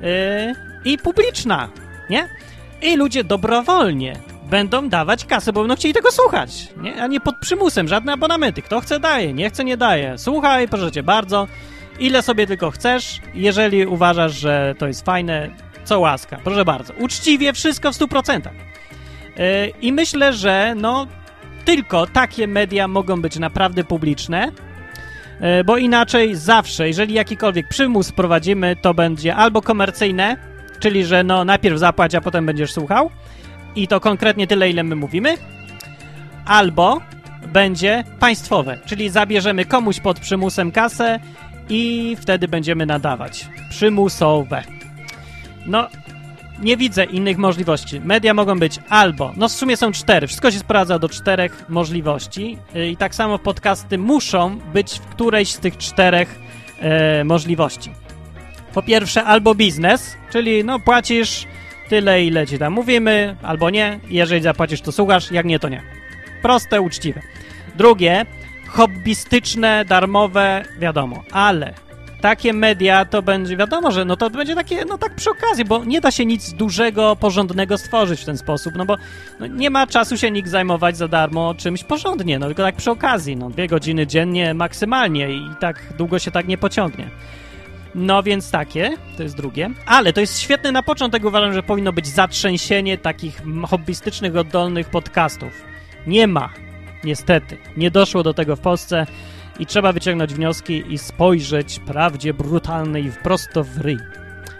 yy, i publiczna, nie? I ludzie dobrowolnie będą dawać kasę, bo będą chcieli tego słuchać, nie? a nie pod przymusem, żadne abonamenty. Kto chce, daje, nie chce, nie daje. Słuchaj, proszę cię bardzo, ile sobie tylko chcesz, jeżeli uważasz, że to jest fajne, co łaska, proszę bardzo. Uczciwie wszystko w 100%. Yy, I myślę, że no tylko takie media mogą być naprawdę publiczne, yy, bo inaczej zawsze, jeżeli jakikolwiek przymus wprowadzimy, to będzie albo komercyjne, czyli że no najpierw zapłać, a potem będziesz słuchał, i to konkretnie tyle, ile my mówimy, albo będzie państwowe, czyli zabierzemy komuś pod przymusem kasę i wtedy będziemy nadawać. Przymusowe. No, nie widzę innych możliwości. Media mogą być albo, no w sumie są cztery, wszystko się sprowadza do czterech możliwości yy, i tak samo podcasty muszą być w którejś z tych czterech e, możliwości. Po pierwsze, albo biznes, czyli no płacisz tyle, ile ci tam mówimy, albo nie. Jeżeli zapłacisz, to słuchasz, jak nie, to nie. Proste, uczciwe. Drugie, hobbystyczne, darmowe, wiadomo, ale takie media to będzie, wiadomo, że no to będzie takie, no tak przy okazji, bo nie da się nic dużego, porządnego stworzyć w ten sposób, no bo no nie ma czasu się nikt zajmować za darmo czymś porządnie, no tylko tak przy okazji, no dwie godziny dziennie maksymalnie i tak długo się tak nie pociągnie. No więc takie, to jest drugie. Ale to jest świetne na początek, uważam, że powinno być zatrzęsienie takich hobbystycznych, oddolnych podcastów. Nie ma, niestety. Nie doszło do tego w Polsce i trzeba wyciągnąć wnioski i spojrzeć prawdzie brutalnej prosto w ryj,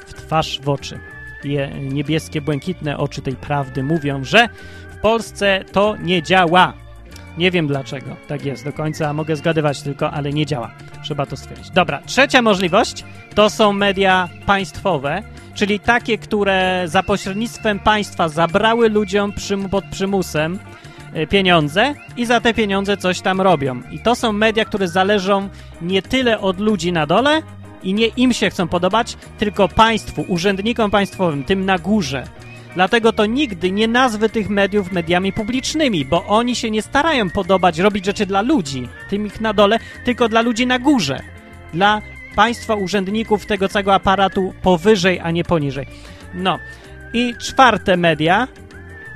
w twarz, w oczy. Je niebieskie, błękitne oczy tej prawdy mówią, że w Polsce to nie działa. Nie wiem dlaczego tak jest do końca, mogę zgadywać tylko, ale nie działa. Trzeba to stwierdzić. Dobra, trzecia możliwość to są media państwowe, czyli takie, które za pośrednictwem państwa zabrały ludziom przym pod przymusem y, pieniądze i za te pieniądze coś tam robią. I to są media, które zależą nie tyle od ludzi na dole i nie im się chcą podobać, tylko państwu, urzędnikom państwowym, tym na górze. Dlatego to nigdy nie nazwę tych mediów mediami publicznymi, bo oni się nie starają podobać, robić rzeczy dla ludzi, tym ich na dole, tylko dla ludzi na górze. Dla państwa, urzędników tego całego aparatu powyżej, a nie poniżej. No. I czwarte media,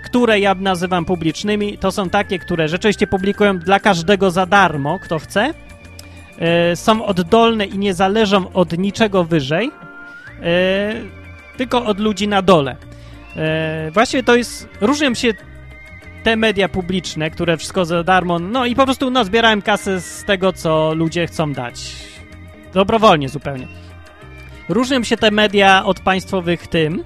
które ja nazywam publicznymi, to są takie, które rzeczywiście publikują dla każdego za darmo, kto chce. Yy, są oddolne i nie zależą od niczego wyżej, yy, tylko od ludzi na dole. E, właśnie to jest, różnią się te media publiczne, które wszystko za darmo, no i po prostu no, zbierałem kasę z tego, co ludzie chcą dać. Dobrowolnie zupełnie. Różnią się te media od państwowych tym,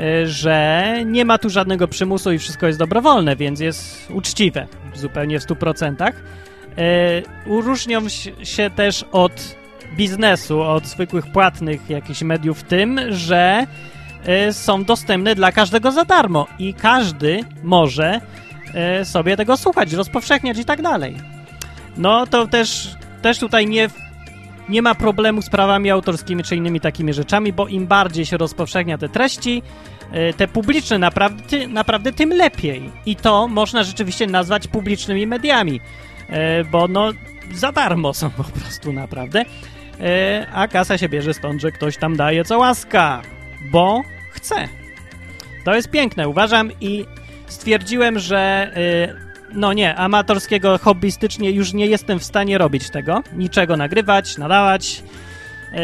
y, że nie ma tu żadnego przymusu i wszystko jest dobrowolne, więc jest uczciwe zupełnie w 100%. Y, Różnią się też od biznesu, od zwykłych płatnych jakichś mediów tym, że są dostępne dla każdego za darmo i każdy może y, sobie tego słuchać, rozpowszechniać i tak dalej. No to też, też tutaj nie, nie ma problemu z prawami autorskimi czy innymi takimi rzeczami, bo im bardziej się rozpowszechnia te treści, y, te publiczne naprawdę, naprawdę tym lepiej. I to można rzeczywiście nazwać publicznymi mediami, y, bo no za darmo są po prostu naprawdę. A kasa się bierze stąd, że ktoś tam daje co łaska, bo chce. To jest piękne, uważam i stwierdziłem, że e, no nie, amatorskiego, hobbystycznie już nie jestem w stanie robić tego, niczego nagrywać, nadawać, e,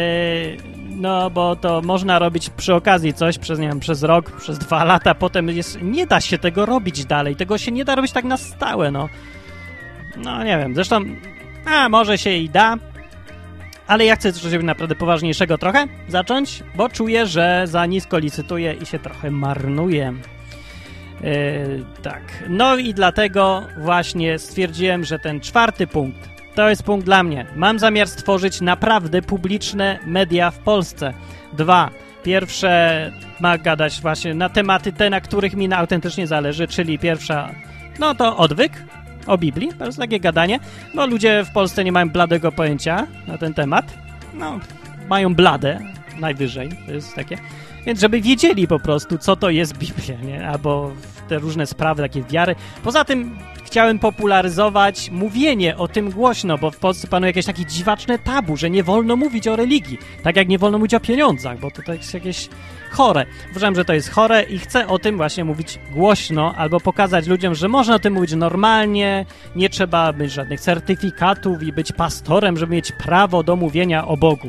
no bo to można robić przy okazji coś przez, nie wiem, przez rok, przez dwa [LAUGHS] lata, potem jest, nie da się tego robić dalej, tego się nie da robić tak na stałe, no. No nie wiem, zresztą, a może się i da, ale ja chcę coś naprawdę poważniejszego trochę zacząć, bo czuję, że za nisko licytuję i się trochę marnuję. Yy, tak. No i dlatego właśnie stwierdziłem, że ten czwarty punkt to jest punkt dla mnie. Mam zamiar stworzyć naprawdę publiczne media w Polsce. Dwa. Pierwsze ma gadać właśnie na tematy te, na których mi autentycznie zależy, czyli pierwsza, no to odwyk, o Biblii, to jest takie gadanie. No ludzie w Polsce nie mają bladego pojęcia na ten temat. No, mają bladę najwyżej, to jest takie. Więc żeby wiedzieli po prostu, co to jest Biblia, nie? Albo te różne sprawy, takie wiary. Poza tym chciałem popularyzować mówienie o tym głośno, bo w Polsce panuje jakieś takie dziwaczne tabu, że nie wolno mówić o religii, tak jak nie wolno mówić o pieniądzach, bo to jest jakieś chore. Uważam, że to jest chore i chcę o tym właśnie mówić głośno, albo pokazać ludziom, że można o tym mówić normalnie, nie trzeba mieć żadnych certyfikatów i być pastorem, żeby mieć prawo do mówienia o Bogu.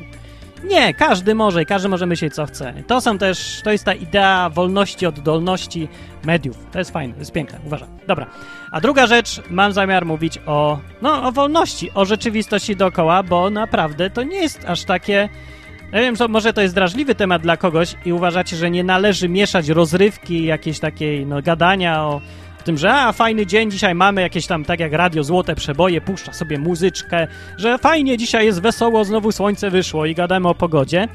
Nie, każdy może i każdy może myśleć, co chce. To są też, to jest ta idea wolności, oddolności mediów. To jest fajne, to jest piękne, uważam. Dobra. A druga rzecz, mam zamiar mówić o, no, o wolności, o rzeczywistości dookoła, bo naprawdę to nie jest aż takie... Ja wiem, że może to jest drażliwy temat dla kogoś i uważacie, że nie należy mieszać rozrywki, jakiejś takiej, no, gadania o w tym, że a fajny dzień dzisiaj mamy, jakieś tam, tak jak radio, złote przeboje, puszcza sobie muzyczkę, że fajnie dzisiaj jest wesoło, znowu słońce wyszło i gadamy o pogodzie.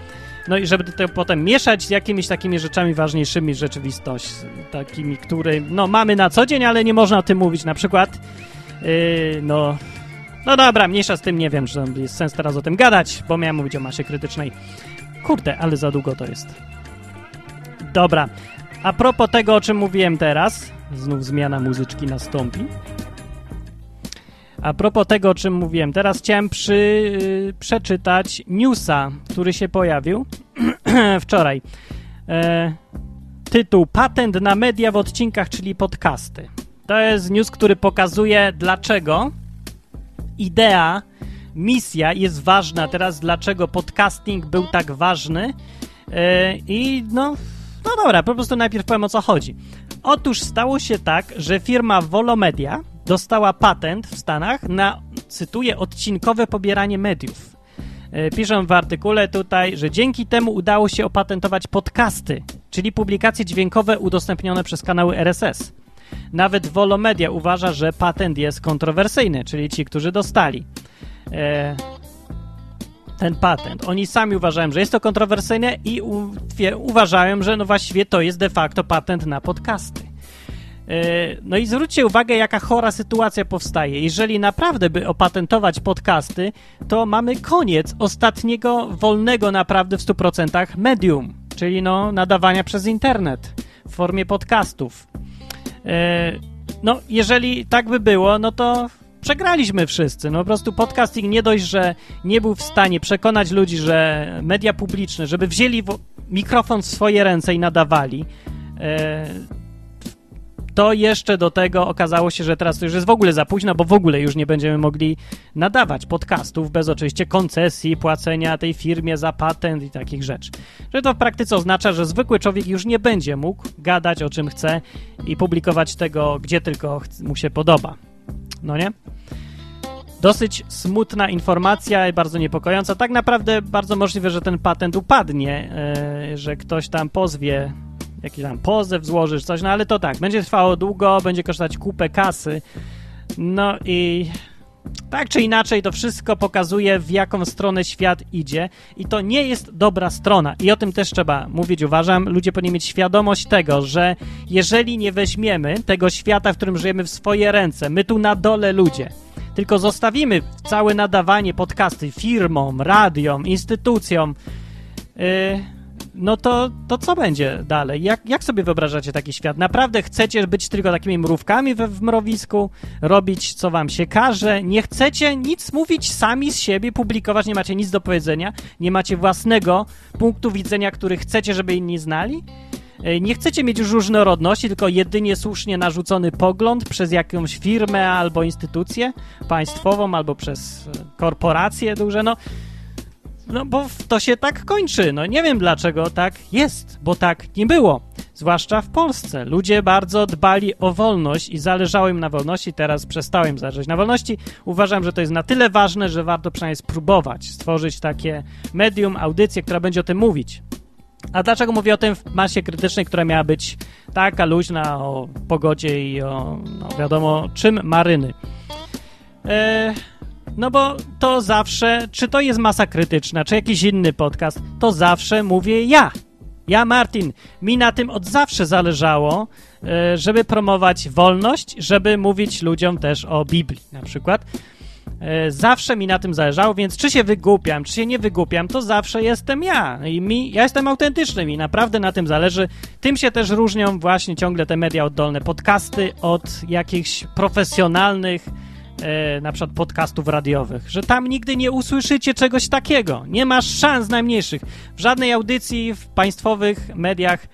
No i żeby to potem mieszać z jakimiś takimi rzeczami ważniejszymi rzeczywistość, takimi, które no mamy na co dzień, ale nie można o tym mówić, na przykład yy, no no dobra, mniejsza z tym, nie wiem, że jest sens teraz o tym gadać, bo miałem mówić o masie krytycznej. Kurde, ale za długo to jest. Dobra, a propos tego, o czym mówiłem teraz, znów zmiana muzyczki nastąpi. A propos tego, o czym mówiłem, teraz chciałem przy, yy, przeczytać newsa, który się pojawił [CLEARS THROAT] wczoraj. E, tytuł Patent na media w odcinkach, czyli podcasty. To jest news, który pokazuje, dlaczego idea, misja jest ważna teraz, dlaczego podcasting był tak ważny. E, I no, no dobra, po prostu najpierw powiem o co chodzi. Otóż stało się tak, że firma Volomedia dostała patent w Stanach na, cytuję, odcinkowe pobieranie mediów. E, piszę w artykule tutaj, że dzięki temu udało się opatentować podcasty, czyli publikacje dźwiękowe udostępnione przez kanały RSS. Nawet Volomedia uważa, że patent jest kontrowersyjny, czyli ci, którzy dostali e, ten patent. Oni sami uważają, że jest to kontrowersyjne i uważają, że no właściwie to jest de facto patent na podcasty. E, no i zwróćcie uwagę, jaka chora sytuacja powstaje. Jeżeli naprawdę by opatentować podcasty, to mamy koniec ostatniego wolnego naprawdę w 100% medium, czyli no nadawania przez internet w formie podcastów. E, no, jeżeli tak by było, no to przegraliśmy wszyscy. No po prostu podcasting nie dość, że nie był w stanie przekonać ludzi, że media publiczne, żeby wzięli mikrofon w swoje ręce i nadawali, e, to jeszcze do tego okazało się, że teraz to już jest w ogóle za późno, bo w ogóle już nie będziemy mogli nadawać podcastów bez oczywiście koncesji, płacenia tej firmie za patent i takich rzeczy. Że to w praktyce oznacza, że zwykły człowiek już nie będzie mógł gadać o czym chce i publikować tego, gdzie tylko mu się podoba. No nie? Dosyć smutna informacja i bardzo niepokojąca. Tak naprawdę bardzo możliwe, że ten patent upadnie, yy, że ktoś tam pozwie, jakiś tam pozew złożysz, coś, no ale to tak, będzie trwało długo, będzie kosztować kupę kasy. No i tak czy inaczej, to wszystko pokazuje, w jaką stronę świat idzie, i to nie jest dobra strona. I o tym też trzeba mówić, uważam. Ludzie powinni mieć świadomość tego, że jeżeli nie weźmiemy tego świata, w którym żyjemy, w swoje ręce, my tu na dole ludzie, tylko zostawimy całe nadawanie podcasty firmom, radiom, instytucjom, yy, no to, to co będzie dalej? Jak, jak sobie wyobrażacie taki świat? Naprawdę chcecie być tylko takimi mrówkami we, w mrowisku, robić co wam się każe? Nie chcecie nic mówić sami z siebie, publikować, nie macie nic do powiedzenia, nie macie własnego punktu widzenia, który chcecie, żeby inni znali? Nie chcecie mieć już różnorodności, tylko jedynie słusznie narzucony pogląd przez jakąś firmę albo instytucję państwową, albo przez korporacje duże. No, no bo to się tak kończy. No nie wiem dlaczego tak jest, bo tak nie było. Zwłaszcza w Polsce. Ludzie bardzo dbali o wolność i zależało im na wolności, teraz przestało im zależeć na wolności. Uważam, że to jest na tyle ważne, że warto przynajmniej spróbować stworzyć takie medium, audycję, która będzie o tym mówić. A dlaczego mówię o tym w masie krytycznej, która miała być taka luźna o pogodzie i o, no wiadomo, czym maryny? Eee, no bo to zawsze, czy to jest masa krytyczna, czy jakiś inny podcast, to zawsze mówię ja. Ja, Martin, mi na tym od zawsze zależało, e, żeby promować wolność, żeby mówić ludziom też o Biblii na przykład. E, zawsze mi na tym zależało, więc czy się wygłupiam, czy się nie wygłupiam, to zawsze jestem ja. I mi, ja jestem autentyczny i naprawdę na tym zależy. Tym się też różnią właśnie ciągle te media oddolne, podcasty od jakichś profesjonalnych e, na przykład podcastów radiowych, że tam nigdy nie usłyszycie czegoś takiego. Nie masz szans najmniejszych. W żadnej audycji w państwowych mediach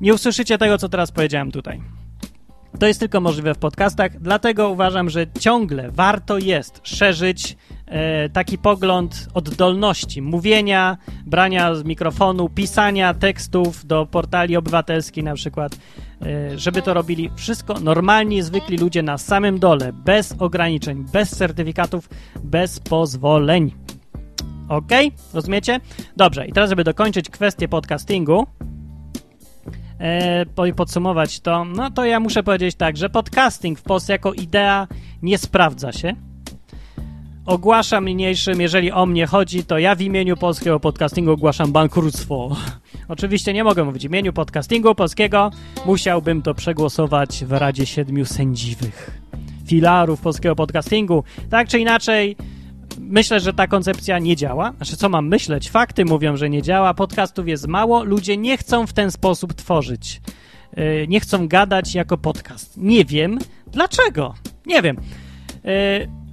nie usłyszycie tego, co teraz powiedziałem tutaj. To jest tylko możliwe w podcastach, dlatego uważam, że ciągle warto jest szerzyć e, taki pogląd oddolności, mówienia, brania z mikrofonu, pisania tekstów do portali obywatelskich na przykład, żeby to robili wszystko normalni, zwykli ludzie na samym dole, bez ograniczeń, bez certyfikatów, bez pozwoleń. Ok? Rozumiecie? Dobrze, i teraz, żeby dokończyć kwestię podcastingu, e, podsumować to, no to ja muszę powiedzieć tak, że podcasting w Polsce jako idea nie sprawdza się. Ogłaszam niniejszym, jeżeli o mnie chodzi, to ja w imieniu polskiego podcastingu ogłaszam bankructwo. [LAUGHS] Oczywiście nie mogę mówić w imieniu podcastingu polskiego, musiałbym to przegłosować w Radzie Siedmiu Sędziwych, filarów polskiego podcastingu. Tak czy inaczej, myślę, że ta koncepcja nie działa. Znaczy, co mam myśleć? Fakty mówią, że nie działa. Podcastów jest mało. Ludzie nie chcą w ten sposób tworzyć. Yy, nie chcą gadać jako podcast. Nie wiem dlaczego. Nie wiem. Yy,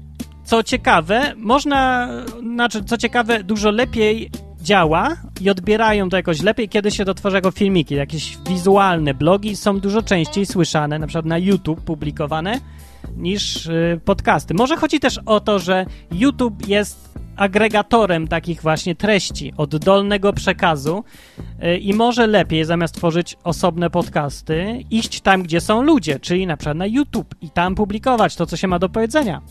co ciekawe, można, znaczy, co ciekawe, dużo lepiej działa i odbierają to jakoś lepiej, kiedy się to tworzy jako filmiki. Jakieś wizualne blogi są dużo częściej słyszane, na przykład na YouTube publikowane niż y, podcasty. Może chodzi też o to, że YouTube jest agregatorem takich właśnie treści, oddolnego przekazu y, i może lepiej zamiast tworzyć osobne podcasty, iść tam, gdzie są ludzie, czyli na przykład na YouTube i tam publikować to, co się ma do powiedzenia.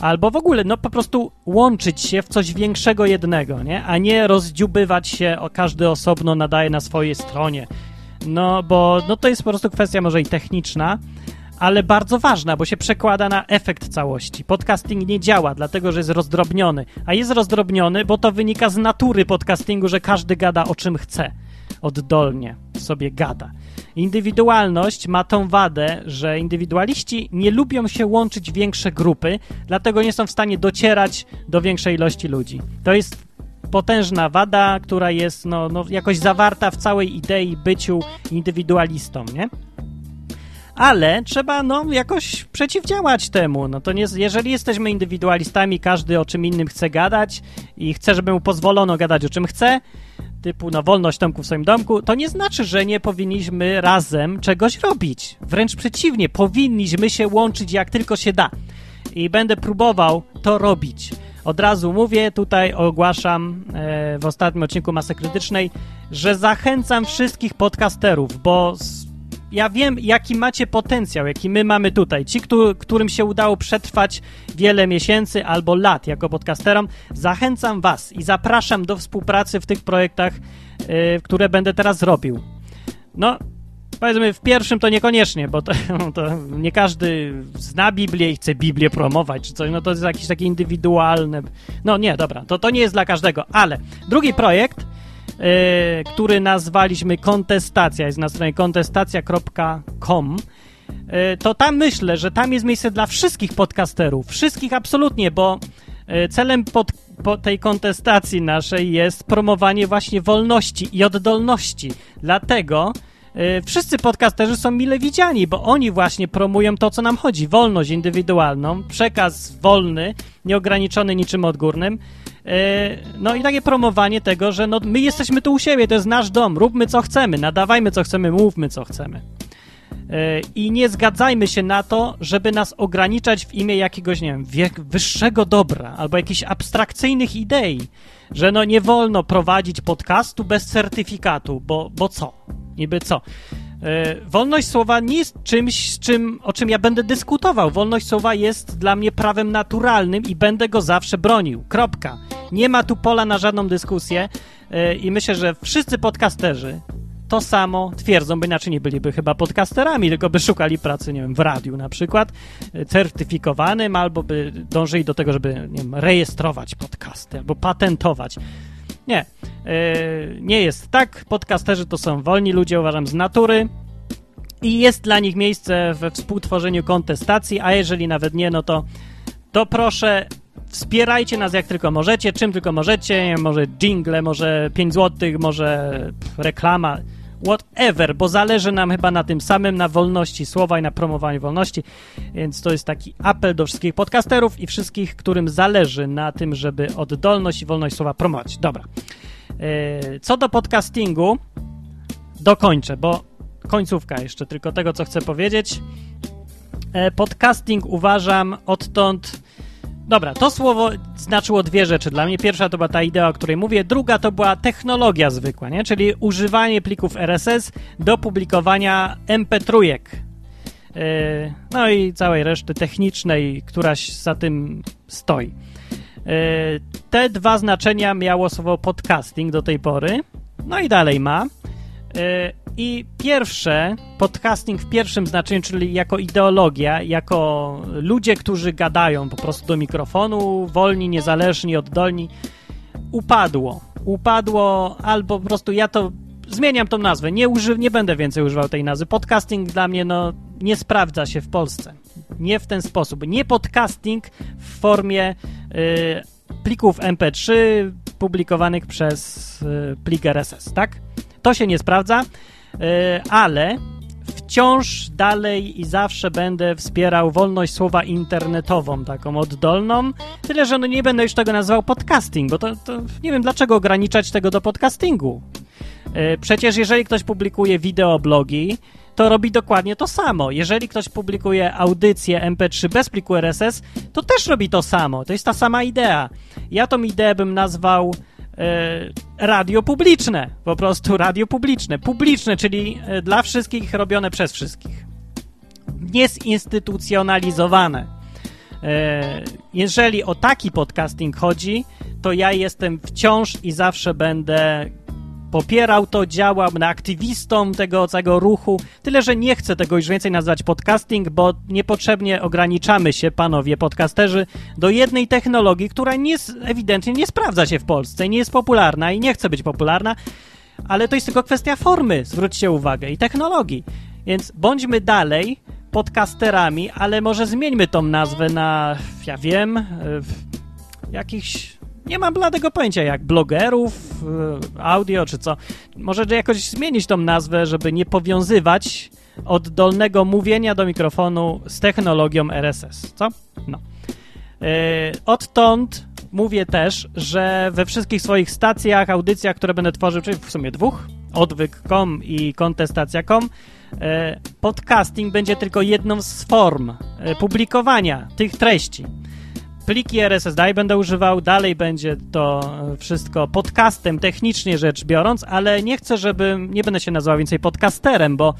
Albo w ogóle, no po prostu łączyć się w coś większego jednego, nie? A nie rozdziubywać się, o każdy osobno nadaje na swojej stronie. No bo no to jest po prostu kwestia może i techniczna, ale bardzo ważna, bo się przekłada na efekt całości. Podcasting nie działa, dlatego że jest rozdrobniony. A jest rozdrobniony, bo to wynika z natury podcastingu, że każdy gada o czym chce. Oddolnie sobie gada. Indywidualność ma tą wadę, że indywidualiści nie lubią się łączyć w większe grupy, dlatego nie są w stanie docierać do większej ilości ludzi. To jest potężna wada, która jest no, no, jakoś zawarta w całej idei byciu indywidualistą, nie? ale trzeba no jakoś przeciwdziałać temu. No to nie, jeżeli jesteśmy indywidualistami, każdy o czym innym chce gadać i chce, żeby mu pozwolono gadać o czym chce, typu no wolność Tomku w swoim domku, to nie znaczy, że nie powinniśmy razem czegoś robić. Wręcz przeciwnie, powinniśmy się łączyć jak tylko się da. I będę próbował to robić. Od razu mówię, tutaj ogłaszam e, w ostatnim odcinku Masy Krytycznej, że zachęcam wszystkich podcasterów, bo ja wiem, jaki macie potencjał, jaki my mamy tutaj. Ci, którym się udało przetrwać wiele miesięcy albo lat jako podcasterom, zachęcam Was i zapraszam do współpracy w tych projektach, yy, które będę teraz robił. No, powiedzmy, w pierwszym to niekoniecznie, bo to, [LAUGHS] to, nie każdy zna Biblię i chce Biblię promować czy coś, no to jest jakieś takie indywidualne. No nie, dobra, to, to nie jest dla każdego, ale drugi projekt który nazwaliśmy kontestacja, jest na stronie kontestacja.com, e, to tam myślę, że tam jest miejsce dla wszystkich podcasterów, wszystkich absolutnie, bo e, celem pod, po tej kontestacji naszej jest promowanie właśnie wolności i oddolności. Dlatego wszyscy podcasterzy są mile widziani, bo oni właśnie promują to, co nam chodzi. Wolność indywidualną, przekaz wolny, nieograniczony niczym odgórnym, E, no i takie promowanie tego, że no, my jesteśmy tu u siebie, to jest nasz dom, róbmy co chcemy, nadawajmy co chcemy, mówmy co chcemy. E, I nie zgadzajmy się na to, żeby nas ograniczać w imię jakiegoś, nie wiem, wyższego dobra albo jakichś abstrakcyjnych idei, że no nie wolno prowadzić podcastu bez certyfikatu, bo, bo co? Niby co? E, wolność słowa nie jest czymś, z czym, o czym ja będę dyskutował. Wolność słowa jest dla mnie prawem naturalnym i będę go zawsze bronił. Kropka. Nie ma tu pola na żadną dyskusję e, i myślę, że wszyscy podcasterzy to samo twierdzą, bo inaczej nie byliby chyba podcasterami, tylko by szukali pracy, nie wiem, w radiu na przykład, e, certyfikowanym, albo by dążyli do tego, żeby, nie wiem, rejestrować podcasty, albo patentować. Nie, yy, nie jest tak. Podcasterzy to są wolni ludzie, uważam, z natury. I jest dla nich miejsce we współtworzeniu kontestacji, a jeżeli nawet nie, no to, to proszę wspierajcie nas jak tylko możecie, czym tylko możecie, może jingle, może 5 zł, może reklama, whatever, bo zależy nam chyba na tym samym, na wolności słowa i na promowaniu wolności, więc to jest taki apel do wszystkich podcasterów i wszystkich, którym zależy na tym, żeby oddolność i wolność słowa promować. Dobra. E, co do podcastingu, dokończę, bo końcówka jeszcze tylko tego, co chcę powiedzieć. E, podcasting uważam odtąd Dobra, to słowo znaczyło dwie rzeczy dla mnie. Pierwsza to była ta idea, o której mówię, druga to była technologia zwykła, nie? czyli używanie plików RSS do publikowania MP3. Yy, no i całej reszty technicznej, która za tym stoi. Yy, te dwa znaczenia miało słowo podcasting do tej pory, no i dalej ma. Yy, i pierwsze, podcasting w pierwszym znaczeniu, czyli jako ideologia, jako ludzie, którzy gadają po prostu do mikrofonu, wolni, niezależni, oddolni, upadło. Upadło albo po prostu ja to zmieniam tą nazwę. Nie, uży, nie będę więcej używał tej nazwy. Podcasting dla mnie no, nie sprawdza się w Polsce. Nie w ten sposób. Nie podcasting w formie y, plików MP3 publikowanych przez y, plik RSS, tak? To się nie sprawdza. E, ale wciąż dalej i zawsze będę wspierał wolność słowa internetową, taką oddolną. Tyle, że no nie będę już tego nazywał podcasting, bo to, to nie wiem dlaczego ograniczać tego do podcastingu. E, przecież jeżeli ktoś publikuje wideoblogi, to robi dokładnie to samo. Jeżeli ktoś publikuje audycję MP3 bez pliku RSS, to też robi to samo. To jest ta sama idea. Ja tą ideę bym nazwał radio publiczne, po prostu radio publiczne. Publiczne, czyli e, dla wszystkich, robione przez wszystkich. Niezinstytucjonalizowane. E, jeżeli o taki podcasting chodzi, to ja jestem wciąż i zawsze będę popierał to, działał na aktywistą tego całego ruchu. Tyle, że nie chcę tego już więcej nazywać podcasting, bo niepotrzebnie ograniczamy się, panowie podcasterzy, do jednej technologii, która nie, ewidentnie nie sprawdza się w Polsce, nie jest popularna i nie chce być popularna, ale to jest tylko kwestia formy, zwróćcie uwagę, i technologii. Więc bądźmy dalej podcasterami, ale może zmieńmy tą nazwę na, ja wiem, jakichś nie mam bladego pojęcia, jak blogerów, y, audio czy co. Może jakoś zmienić tą nazwę, żeby nie powiązywać oddolnego mówienia do mikrofonu z technologią RSS, co? No. Yy, odtąd mówię też, że we wszystkich swoich stacjach, audycjach, które będę tworzył, czyli w sumie dwóch, odwyk.com i kontestacja.com, e, podcasting będzie tylko jedną z form e, publikowania tych treści. Pliki RSS będę używał, dalej będzie to wszystko podcastem technicznie rzecz biorąc, ale nie chcę, żeby, nie będę się nazywał więcej podcasterem, bo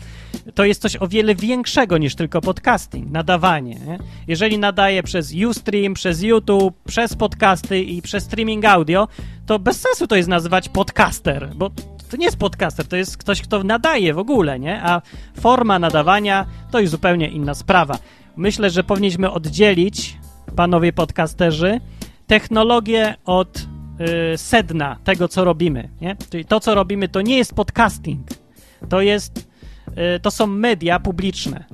to jest coś o wiele większego niż tylko podcasting, nadawanie. Nie? Jeżeli nadaję przez Ustream, przez YouTube, przez podcasty i przez streaming audio, to bez sensu to jest nazywać podcaster, bo to nie jest podcaster, to jest ktoś, kto nadaje w ogóle, nie? A forma nadawania to już zupełnie inna sprawa. Myślę, że powinniśmy oddzielić panowie podcasterzy, technologię od y, sedna tego, co robimy. Nie? Czyli to, co robimy, to nie jest podcasting. To jest, y, to są media publiczne.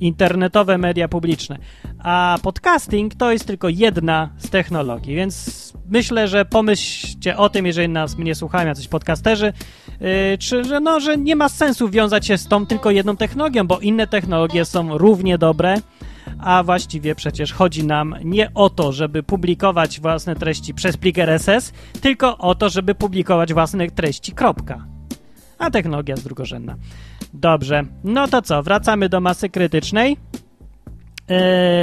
Internetowe media publiczne. A podcasting to jest tylko jedna z technologii, więc myślę, że pomyślcie o tym, jeżeli nas mnie słuchają jacyś podcasterzy, yy, czy że, no, że nie ma sensu wiązać się z tą tylko jedną technologią, bo inne technologie są równie dobre a właściwie przecież chodzi nam nie o to, żeby publikować własne treści przez plik RSS, tylko o to, żeby publikować własne treści, kropka. A technologia jest drugorzędna. Dobrze, no to co, wracamy do masy krytycznej.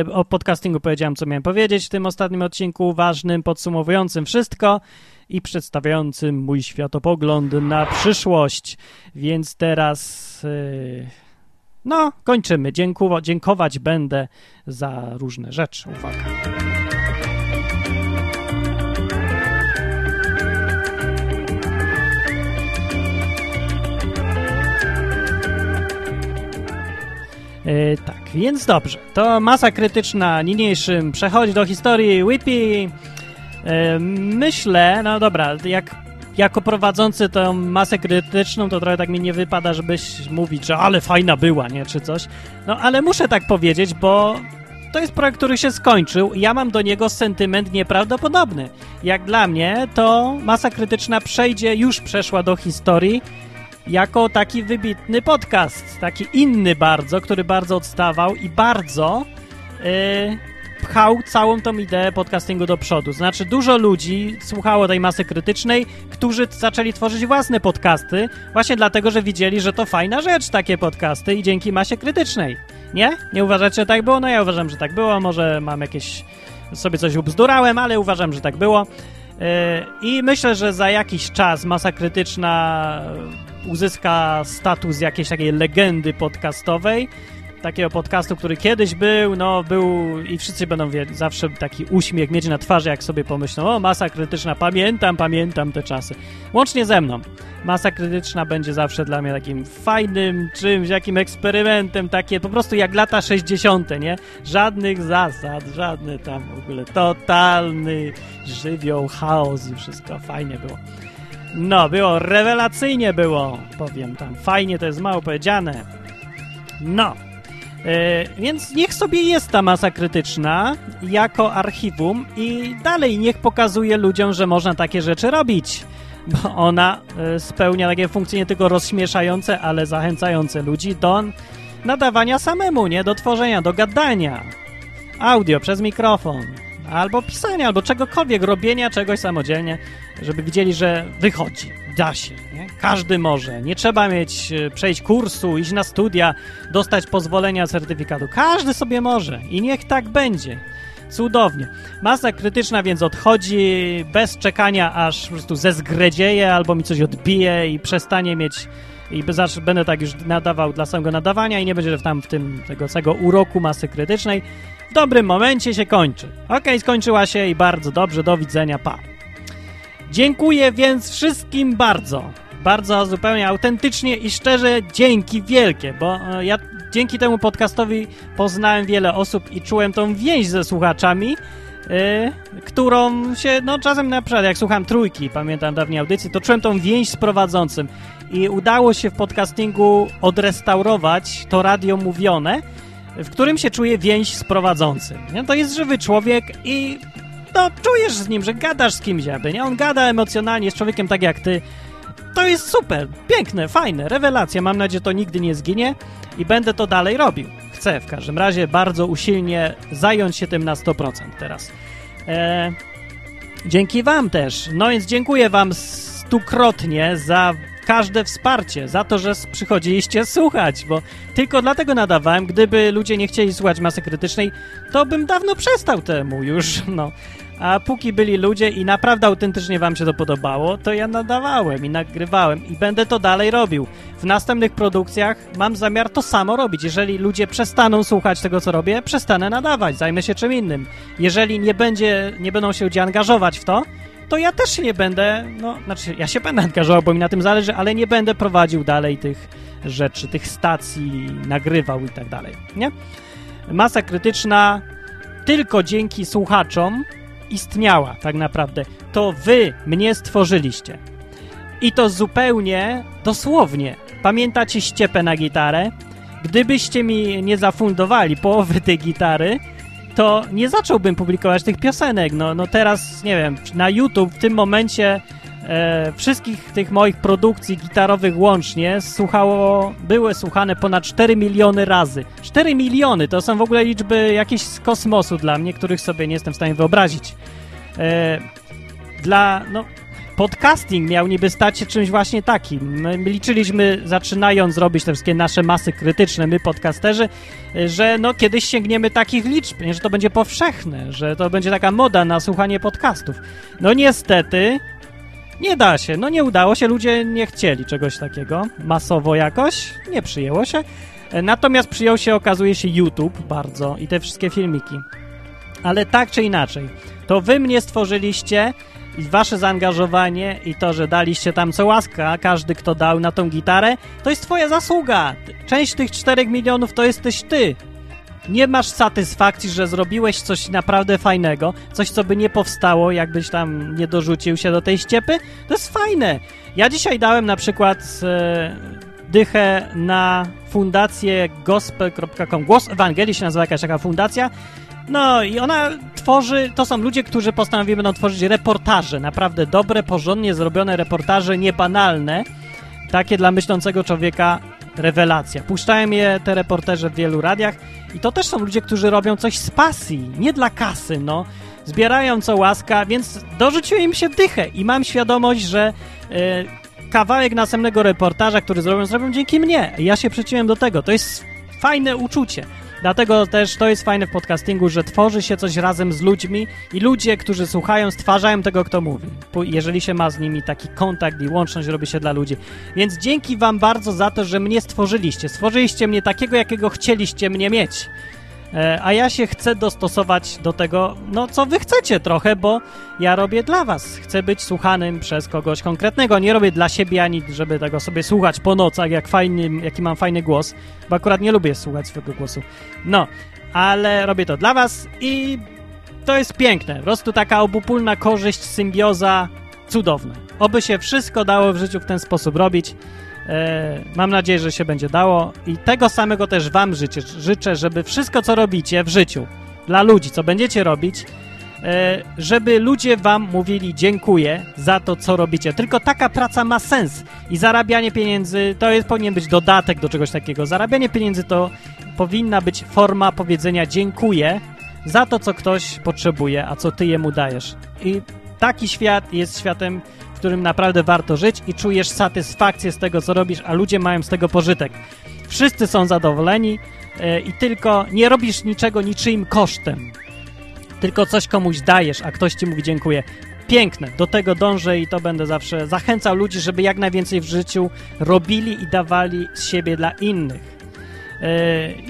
Yy, o podcastingu powiedziałem, co miałem powiedzieć w tym ostatnim odcinku, ważnym, podsumowującym wszystko i przedstawiającym mój światopogląd na przyszłość. Więc teraz... Yy no, kończymy. Dziękuwa, dziękować będę za różne rzeczy. Uwaga. Yy, tak, więc dobrze. To masa krytyczna niniejszym przechodzi do historii Whippy. Yy, myślę, no dobra, jak jako prowadzący tą masę krytyczną, to trochę tak mi nie wypada, żebyś mówić, że ale fajna była, nie, czy coś. No, ale muszę tak powiedzieć, bo to jest projekt, który się skończył ja mam do niego sentyment nieprawdopodobny. Jak dla mnie, to masa krytyczna przejdzie, już przeszła do historii jako taki wybitny podcast, taki inny bardzo, który bardzo odstawał i bardzo yy, pchał całą tą ideę podcastingu do przodu. Znaczy, dużo ludzi słuchało tej masy krytycznej, którzy zaczęli tworzyć własne podcasty, właśnie dlatego, że widzieli, że to fajna rzecz, takie podcasty i dzięki masie krytycznej. Nie? Nie uważacie, że tak było? No ja uważam, że tak było. Może mam jakieś... sobie coś ubzdurałem, ale uważam, że tak było. Yy, I myślę, że za jakiś czas masa krytyczna uzyska status jakiejś takiej legendy podcastowej, takiego podcastu, który kiedyś był, no był i wszyscy będą wie, zawsze taki uśmiech mieć na twarzy, jak sobie pomyślą, o masa krytyczna, pamiętam, pamiętam te czasy. Łącznie ze mną. Masa krytyczna będzie zawsze dla mnie takim fajnym czymś, jakim eksperymentem, takie po prostu jak lata 60., nie? Żadnych zasad, żadny tam w ogóle totalny żywioł, chaos i wszystko fajnie było. No, było rewelacyjnie było, powiem tam. Fajnie to jest mało powiedziane. No, więc niech sobie jest ta masa krytyczna jako archiwum i dalej niech pokazuje ludziom, że można takie rzeczy robić. Bo ona e, spełnia takie funkcje nie tylko rozśmieszające, ale zachęcające ludzi do nadawania samemu, nie? Do tworzenia, do gadania. Audio przez mikrofon, albo pisania, albo czegokolwiek, robienia czegoś samodzielnie, żeby widzieli, że wychodzi, da się? Każdy może. Nie trzeba mieć, e, przejść kursu, iść na studia, dostać pozwolenia, certyfikatu. Każdy sobie może i niech tak będzie. Cudownie. Masa krytyczna więc odchodzi bez czekania, aż po prostu zezgredzieje albo mi coś odbije i przestanie mieć i będę tak już nadawał dla samego nadawania i nie będzie tam w tym tego całego uroku masy krytycznej. W dobrym momencie się kończy. Ok, skończyła się i bardzo dobrze, do widzenia, pa. Dziękuję więc wszystkim bardzo. Bardzo zupełnie autentycznie i szczerze dzięki wielkie, bo e, ja dzięki temu podcastowi poznałem wiele osób i czułem tą więź ze słuchaczami, yy, którą się, no czasem na przykład jak słucham trójki, pamiętam dawniej audycji, to czułem tą więź z prowadzącym i udało się w podcastingu odrestaurować to radio mówione, w którym się czuje więź z prowadzącym. Nie? To jest żywy człowiek i no, czujesz z nim, że gadasz z kimś jakby, nie? On gada emocjonalnie z człowiekiem tak jak ty. To jest super, piękne, fajne, rewelacja. Mam nadzieję, że to nigdy nie zginie i będę to dalej robił. Chcę w każdym razie bardzo usilnie zająć się tym na 100% teraz. E, Dzięki wam też. No więc dziękuję wam stukrotnie za każde wsparcie, za to, że przychodziliście słuchać, bo tylko dlatego nadawałem. Gdyby ludzie nie chcieli słuchać masy krytycznej, to bym dawno przestał temu już, [LAUGHS] no. A póki byli ludzie i naprawdę autentycznie wam się to podobało, to ja nadawałem i nagrywałem i będę to dalej robił. W następnych produkcjach mam zamiar to samo robić. Jeżeli ludzie przestaną słuchać tego, co robię, przestanę nadawać, zajmę się czym innym. Jeżeli nie, będzie, nie będą się ludzie angażować w to, to ja też nie będę, no, znaczy ja się będę angażował, bo mi na tym zależy, ale nie będę prowadził dalej tych rzeczy, tych stacji, nagrywał i tak dalej, nie? Masa krytyczna tylko dzięki słuchaczom istniała tak naprawdę. To wy mnie stworzyliście. I to zupełnie dosłownie. Pamiętacie ściepę na gitarę? Gdybyście mi nie zafundowali połowy tej gitary, to nie zacząłbym publikować tych piosenek. No, no teraz, nie wiem, na YouTube w tym momencie e, wszystkich tych moich produkcji gitarowych łącznie słuchało, były słuchane ponad 4 miliony razy. 4 miliony to są w ogóle liczby jakieś z kosmosu dla mnie, których sobie nie jestem w stanie wyobrazić. E, dla, no, podcasting miał niby stać się czymś właśnie takim. My, my liczyliśmy, zaczynając robić te wszystkie nasze masy krytyczne, my podcasterzy, że no kiedyś sięgniemy takich liczb, że to będzie powszechne, że to będzie taka moda na słuchanie podcastów. No niestety nie da się, no nie udało się, ludzie nie chcieli czegoś takiego masowo jakoś, nie przyjęło się. Natomiast przyjął się, okazuje się, YouTube bardzo i te wszystkie filmiki. Ale tak czy inaczej, to wy mnie stworzyliście i wasze zaangażowanie i to, że daliście tam co łaska, każdy kto dał na tą gitarę, to jest twoja zasługa. Część tych 4 milionów to jesteś ty. Nie masz satysfakcji, że zrobiłeś coś naprawdę fajnego, coś, co by nie powstało, jakbyś tam nie dorzucił się do tej ściepy. To jest fajne. Ja dzisiaj dałem na przykład e, dychę na fundację gospel.com. Głos Ewangelii się nazywa jakaś taka fundacja no i ona tworzy, to są ludzie, którzy postanowili będą tworzyć reportaże, naprawdę dobre, porządnie zrobione reportaże, niebanalne, takie dla myślącego człowieka rewelacja. Puszczają je te reporterze w wielu radiach i to też są ludzie, którzy robią coś z pasji, nie dla kasy, no. Zbierają co łaska, więc dorzuciłem im się dychę i mam świadomość, że yy, kawałek następnego reportaża, który zrobią, zrobią dzięki mnie. Ja się przyczyniłem do tego. To jest fajne uczucie. Dlatego też to jest fajne w podcastingu, że tworzy się coś razem z ludźmi i ludzie, którzy słuchają, stwarzają tego, kto mówi. Jeżeli się ma z nimi taki kontakt i łączność robi się dla ludzi. Więc dzięki wam bardzo za to, że mnie stworzyliście. Stworzyliście mnie takiego, jakiego chcieliście mnie mieć. E, a ja się chcę dostosować do tego, no co wy chcecie trochę, bo ja robię dla was. Chcę być słuchanym przez kogoś konkretnego. Nie robię dla siebie ani, żeby tego sobie słuchać po nocach, jak fajny, jaki mam fajny głos, bo akurat nie lubię słuchać swojego głosu. No, ale robię to dla was i to jest piękne. Po prostu taka obopólna korzyść, symbioza cudowna. Oby się wszystko dało w życiu w ten sposób robić. E, mam nadzieję, że się będzie dało i tego samego też wam życzę, życzę, żeby wszystko, co robicie w życiu dla ludzi, co będziecie robić, e, żeby ludzie wam mówili dziękuję za to, co robicie. Tylko taka praca ma sens i zarabianie pieniędzy to jest, powinien być dodatek do czegoś takiego. Zarabianie pieniędzy to powinna być forma powiedzenia dziękuję za to, co ktoś potrzebuje, a co ty jemu dajesz. I taki świat jest światem którym naprawdę warto żyć i czujesz satysfakcję z tego, co robisz, a ludzie mają z tego pożytek. Wszyscy są zadowoleni yy, i tylko nie robisz niczego niczyim kosztem. Tylko coś komuś dajesz, a ktoś ci mówi dziękuję. Piękne, do tego dążę i to będę zawsze zachęcał ludzi, żeby jak najwięcej w życiu robili i dawali z siebie dla innych. Yy,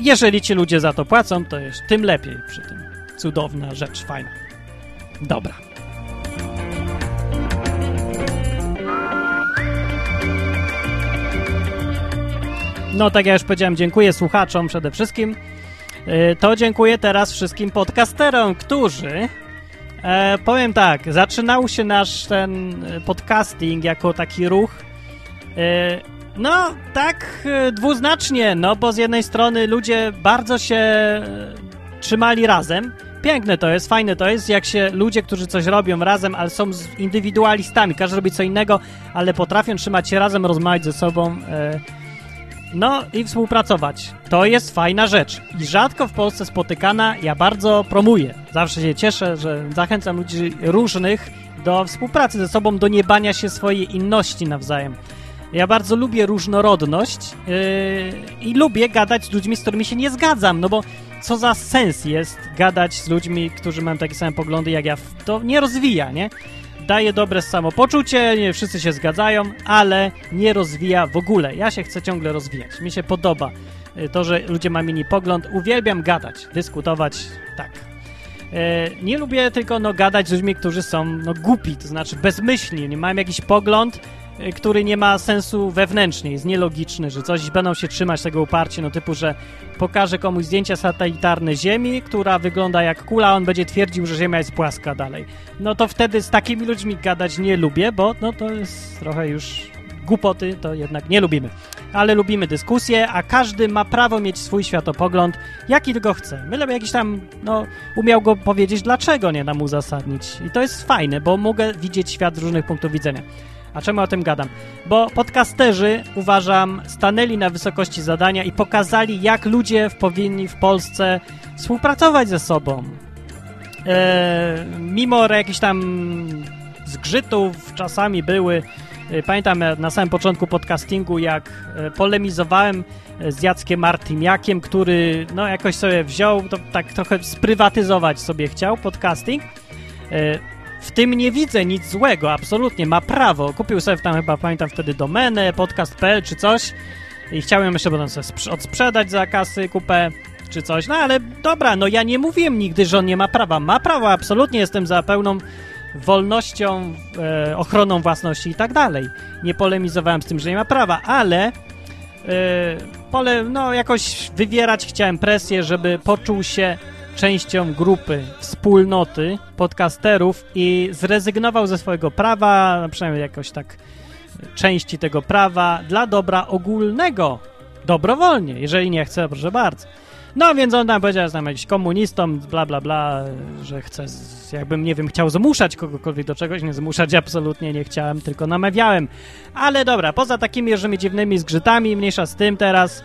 jeżeli ci ludzie za to płacą, to jest tym lepiej przy tym. Cudowna rzecz, fajna. Dobra. No, tak jak już powiedziałem, dziękuję słuchaczom przede wszystkim. Y, to dziękuję teraz wszystkim podcasterom, którzy e, powiem tak, zaczynał się nasz ten podcasting jako taki ruch e, no, tak e, dwuznacznie, no bo z jednej strony ludzie bardzo się e, trzymali razem. Piękne to jest, fajne to jest, jak się ludzie, którzy coś robią razem, ale są indywidualistami, każdy robi co innego, ale potrafią trzymać się razem, rozmawiać ze sobą. E, No i współpracować. To jest fajna rzecz i rzadko w Polsce spotykana. Ja bardzo promuję. Zawsze się cieszę, że zachęcam ludzi różnych do współpracy ze sobą, do niebania się swojej inności nawzajem. Ja bardzo lubię różnorodność yy, i lubię gadać z ludźmi, z którymi się nie zgadzam, no bo co za sens jest gadać z ludźmi, którzy mają takie same poglądy jak ja? To nie rozwija, nie? Daje dobre samopoczucie, nie wszyscy się zgadzają, ale nie rozwija w ogóle. Ja się chcę ciągle rozwijać. Mi się podoba y, to, że ludzie mają inny pogląd. Uwielbiam gadać, dyskutować, tak. E, nie lubię tylko no, gadać z ludźmi, którzy są no, głupi, to znaczy bezmyślni, nie mają jakiś pogląd, który nie ma sensu wewnętrznie, jest nielogiczny, że coś będą się trzymać tego uparcie, no typu, że pokaże komuś zdjęcia satelitarne Ziemi, która wygląda jak kula, a on będzie twierdził, że Ziemia jest płaska dalej. No to wtedy z takimi ludźmi gadać nie lubię, bo no to jest trochę już głupoty, to jednak nie lubimy. Ale lubimy dyskusję, a każdy ma prawo mieć swój światopogląd, jaki tylko chce. Byleby jakiś tam, no, umiał go powiedzieć, dlaczego nie nam uzasadnić. I to jest fajne, bo mogę widzieć świat z różnych punktów widzenia. A czemu o tym gadam? Bo podcasterzy, uważam, stanęli na wysokości zadania i pokazali, jak ludzie powinni w Polsce współpracować ze sobą. E, mimo jakichś tam zgrzytów czasami były. E, pamiętam na samym początku podcastingu, jak e, polemizowałem z Jackiem Martymiakiem, który no jakoś sobie wziął, to tak trochę sprywatyzować sobie chciał podcasting. W tym nie widzę nic złego, absolutnie, ma prawo. Kupił sobie tam chyba, pamiętam wtedy domenę, podcast.pl czy coś i chciałem jeszcze potem sobie odsprzedać za kasy kupę czy coś, no ale dobra, no ja nie mówiłem nigdy, że on nie ma prawa. Ma prawo, absolutnie jestem za pełną wolnością, e, ochroną własności i tak dalej. Nie polemizowałem z tym, że nie ma prawa, ale e, pole, no jakoś wywierać chciałem presję, żeby poczuł się częścią grupy, wspólnoty podcasterów i zrezygnował ze swojego prawa, przynajmniej jakoś tak części tego prawa dla dobra ogólnego, dobrowolnie. Jeżeli nie chce, proszę bardzo. No więc on tam powiedział, że tam jakiś komunistą, bla bla bla, że chce, jakbym, nie wiem, chciał zmuszać kogokolwiek do czegoś, nie zmuszać absolutnie nie chciałem, tylko namawiałem. Ale dobra, poza takimi różnymi dziwnymi zgrzytami, mniejsza z tym teraz, e,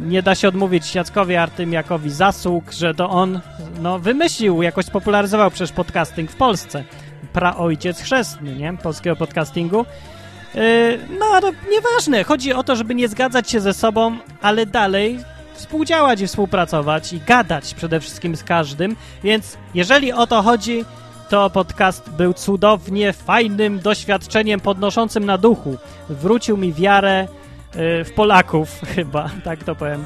nie da się odmówić Jackowi Artymiakowi zasług, że to on, no, wymyślił, jakoś spopularyzował przecież podcasting w Polsce. Praojciec chrzestny, nie? Polskiego podcastingu. E, no, ale nieważne. Chodzi o to, żeby nie zgadzać się ze sobą, ale dalej współdziałać i współpracować i gadać przede wszystkim z każdym, więc jeżeli o to chodzi, to podcast był cudownie fajnym doświadczeniem podnoszącym na duchu. Wrócił mi wiarę w Polaków, [LAUGHS] chyba, tak to powiem.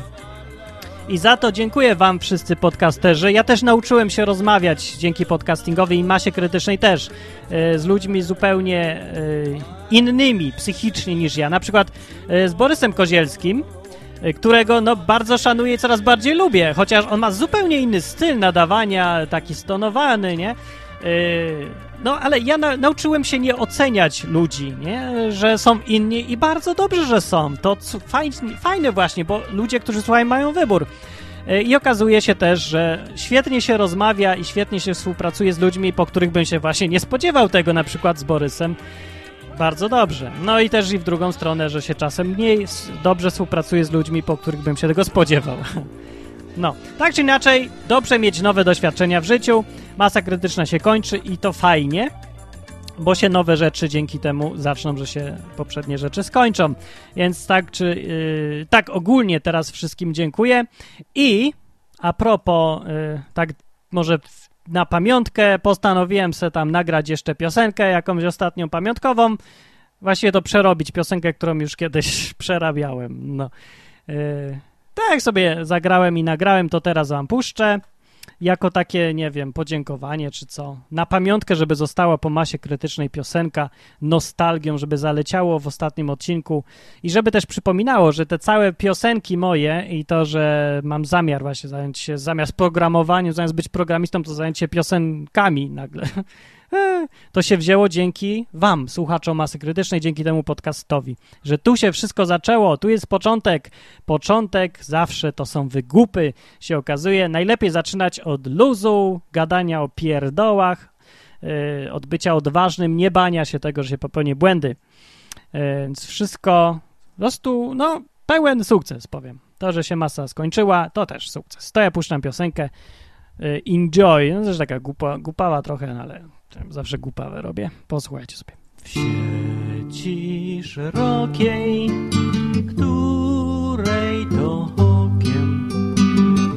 I za to dziękuję wam wszyscy podcasterzy. Ja też nauczyłem się rozmawiać dzięki podcastingowi i masie krytycznej też y, z ludźmi zupełnie y, innymi psychicznie niż ja. Na przykład z Borysem Kozielskim, którego no bardzo szanuję i coraz bardziej lubię, chociaż on ma zupełnie inny styl nadawania, taki stonowany, nie? No, ale ja na, nauczyłem się nie oceniać ludzi, nie? Że są inni i bardzo dobrze, że są. To fajnie, fajne właśnie, bo ludzie, którzy słuchają, mają wybór. Yy, I okazuje się też, że świetnie się rozmawia i świetnie się współpracuje z ludźmi, po których bym się właśnie nie spodziewał tego, na przykład z Borysem. Bardzo dobrze. No i też i w drugą stronę, że się czasem mniej dobrze współpracuje z ludźmi, po których bym się tego spodziewał. [LAUGHS] No, tak czy inaczej, dobrze mieć nowe doświadczenia w życiu. Masa krytyczna się kończy i to fajnie, bo się nowe rzeczy dzięki temu zaczną, że się poprzednie rzeczy skończą. Więc tak czy yy, tak ogólnie teraz wszystkim dziękuję. I a propos, yy, tak może na pamiątkę postanowiłem sobie tam nagrać jeszcze piosenkę, jakąś ostatnią pamiątkową. Właściwie to przerobić piosenkę, którą już kiedyś [LAUGHS] przerabiałem. No. Yy, tak sobie zagrałem i nagrałem, to teraz wam puszczę. Jako takie, nie wiem, podziękowanie czy co. Na pamiątkę, żeby została po masie krytycznej piosenka, nostalgią, żeby zaleciało w ostatnim odcinku i żeby też przypominało, że te całe piosenki moje i to, że mam zamiar właśnie zająć się, zamiast programowaniu, zamiast być programistą, to zająć się piosenkami nagle. To się wzięło dzięki wam, słuchaczom Masy Krytycznej, dzięki temu podcastowi, że tu się wszystko zaczęło, tu jest początek. Początek zawsze to są wygupy, się okazuje. Najlepiej zaczynać od luzu, gadania o pierdołach, yy, od bycia odważnym, nie bania się tego, że się popełni błędy. Yy, więc wszystko po prostu, no, pełen sukces, powiem. To, że się masa skończyła, to też sukces. To ja puszczam piosenkę y, Enjoy. No też taka głupa, głupała trochę, no ale zawsze głupawe robię. Posłuchajcie sobie. W sieci szerokiej, której to okiem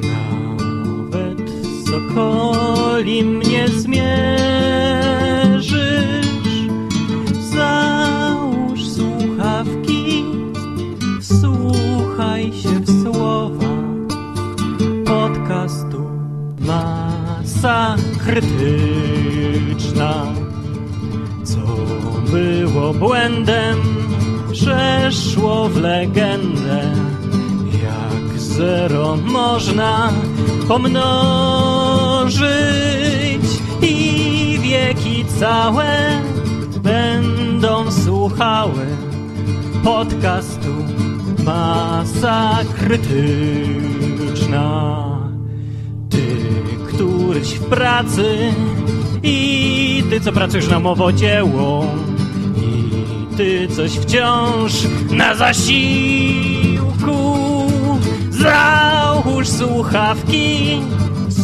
nawet sokoli mnie zmierzysz. Załóż słuchawki, wsłuchaj się w słowa podcastu Masa Krytyczna. Co było błędem, przeszło w legendę. Jak zero można pomnożyć i wieki całe będą słuchały podcastu Masa Krytyczna. Któryś w pracy i ty, co pracujesz na mowodzieło i ty coś wciąż na zasiłku. Załóż słuchawki,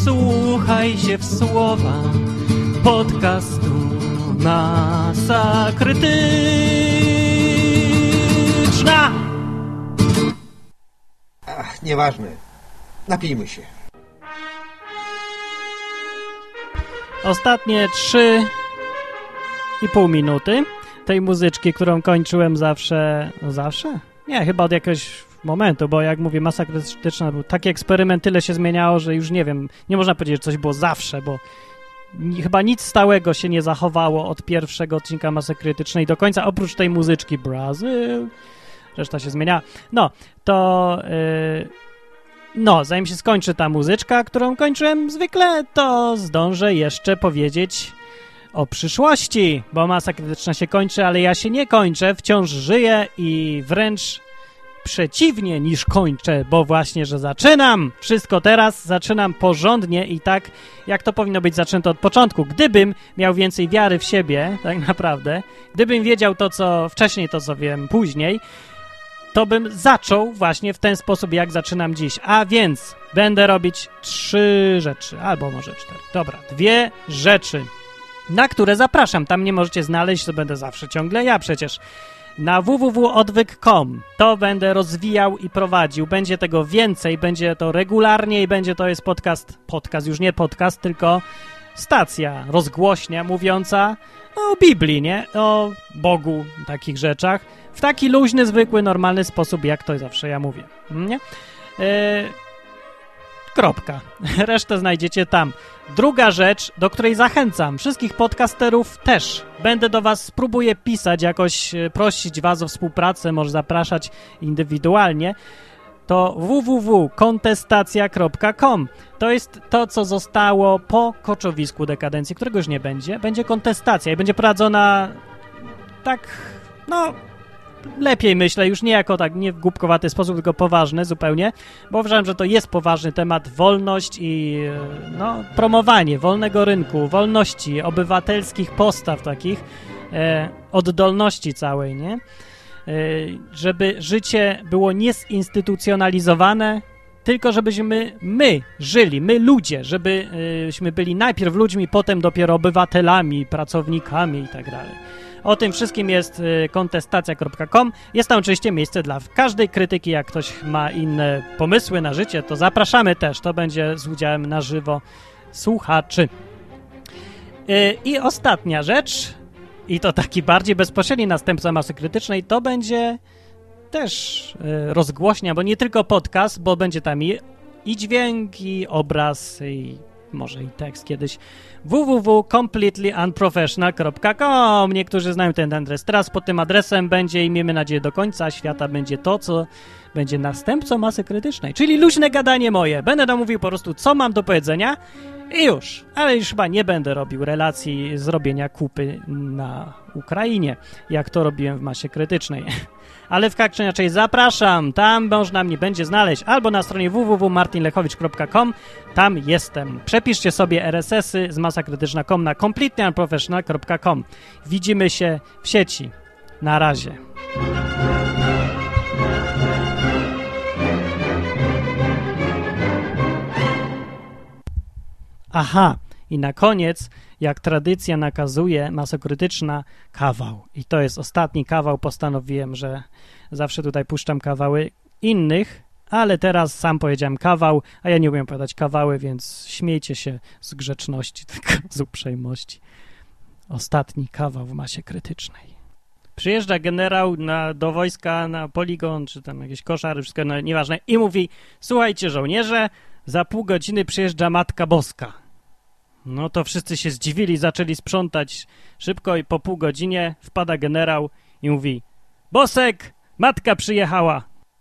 słuchaj się w słowa podcastu Masa Krytyczna. Ach, nieważne. Napijmy się. Ostatnie trzy i pół minuty tej muzyczki, którą kończyłem zawsze. No zawsze? Nie, chyba od jakiegoś momentu, bo jak mówię, masa krytyczna, był taki eksperyment, tyle się zmieniało, że już nie wiem, nie można powiedzieć, że coś było zawsze, bo chyba nic stałego się nie zachowało od pierwszego odcinka masy krytycznej do końca, oprócz tej muzyczki Brazil. Reszta się zmieniała. No, to. Yy, no, zanim się skończy ta muzyczka, którą kończyłem zwykle, to zdążę jeszcze powiedzieć o przyszłości, bo masa krytyczna się kończy, ale ja się nie kończę, wciąż żyję i wręcz przeciwnie niż kończę, bo właśnie, że zaczynam wszystko teraz, zaczynam porządnie i tak, jak to powinno być zaczęte od początku. Gdybym miał więcej wiary w siebie, tak naprawdę, gdybym wiedział to, co wcześniej, to co wiem później, to bym zaczął właśnie w ten sposób, jak zaczynam dziś. A więc będę robić trzy rzeczy, albo może cztery. Dobra, dwie rzeczy, na które zapraszam. Tam nie możecie znaleźć, to będę zawsze ciągle ja przecież. Na www.odwyk.com to będę rozwijał i prowadził. Będzie tego więcej, będzie to regularnie i będzie to jest podcast, podcast, już nie podcast, tylko stacja rozgłośnia mówiąca o Biblii, nie? O Bogu, takich rzeczach. W taki luźny, zwykły, normalny sposób, jak to zawsze ja mówię. Nie? E, kropka. [LAUGHS] Resztę znajdziecie tam. Druga rzecz, do której zachęcam wszystkich podcasterów też. Będę do was, spróbuję pisać, jakoś e, prosić was o współpracę, może zapraszać indywidualnie. To www.kontestacja.com. To jest to, co zostało po koczowisku dekadencji, którego już nie będzie. Będzie kontestacja i będzie prowadzona tak, no, lepiej myślę, już nie jako tak, nie w głupkowaty sposób, tylko poważny zupełnie, bo uważam, że to jest poważny temat, wolność i e, no, promowanie wolnego rynku, wolności, obywatelskich postaw takich, e, oddolności całej, nie? E, żeby życie było niezinstytucjonalizowane, tylko żebyśmy my żyli, my ludzie, żebyśmy byli najpierw ludźmi, potem dopiero obywatelami, pracownikami i tak dalej. O tym wszystkim jest y, kontestacja.com. Jest tam oczywiście miejsce dla każdej krytyki. Jak ktoś ma inne pomysły na życie, to zapraszamy też. To będzie z udziałem na żywo słuchaczy. Y, I ostatnia rzecz, i to taki bardziej bezpośredni następca masy krytycznej, to będzie też y, rozgłośnia, bo nie tylko podcast, bo będzie tam i, i dźwięk, i obraz, i może i tekst kiedyś www.completelyunprofessional.com Niektórzy znają ten adres. Teraz pod tym adresem będzie i miejmy nadzieję do końca świata będzie to, co będzie następcą masy krytycznej, czyli luźne gadanie moje. Będę tam mówił po prostu, co mam do powiedzenia i już. Ale już chyba nie będę robił relacji z robienia kupy na Ukrainie, jak to robiłem w masie krytycznej. [LAUGHS] ale w jak czy inaczej zapraszam, tam można mnie będzie znaleźć, albo na stronie www.martinlechowicz.com, tam jestem. Przepiszcie sobie RSS-y z masakrytyczna.com na completelyunprofessional.com. Widzimy się w sieci. Na razie. Aha, i na koniec jak tradycja nakazuje, masokrytyczna, kawał. I to jest ostatni kawał. Postanowiłem, że zawsze tutaj puszczam kawały innych, ale teraz sam powiedziałem kawał, a ja nie umiem opowiadać kawały, więc śmiejcie się z grzeczności, [LAUGHS] tylko z uprzejmości. Ostatni kawał w masie krytycznej. Przyjeżdża generał na, do wojska na poligon, czy tam jakieś koszary, wszystko no, nieważne, i mówi: Słuchajcie, żołnierze, za pół godziny przyjeżdża Matka Boska. No to wszyscy się zdziwili, zaczęli sprzątać szybko i po pół godzinie wpada generał i mówi: Bosek, matka przyjechała.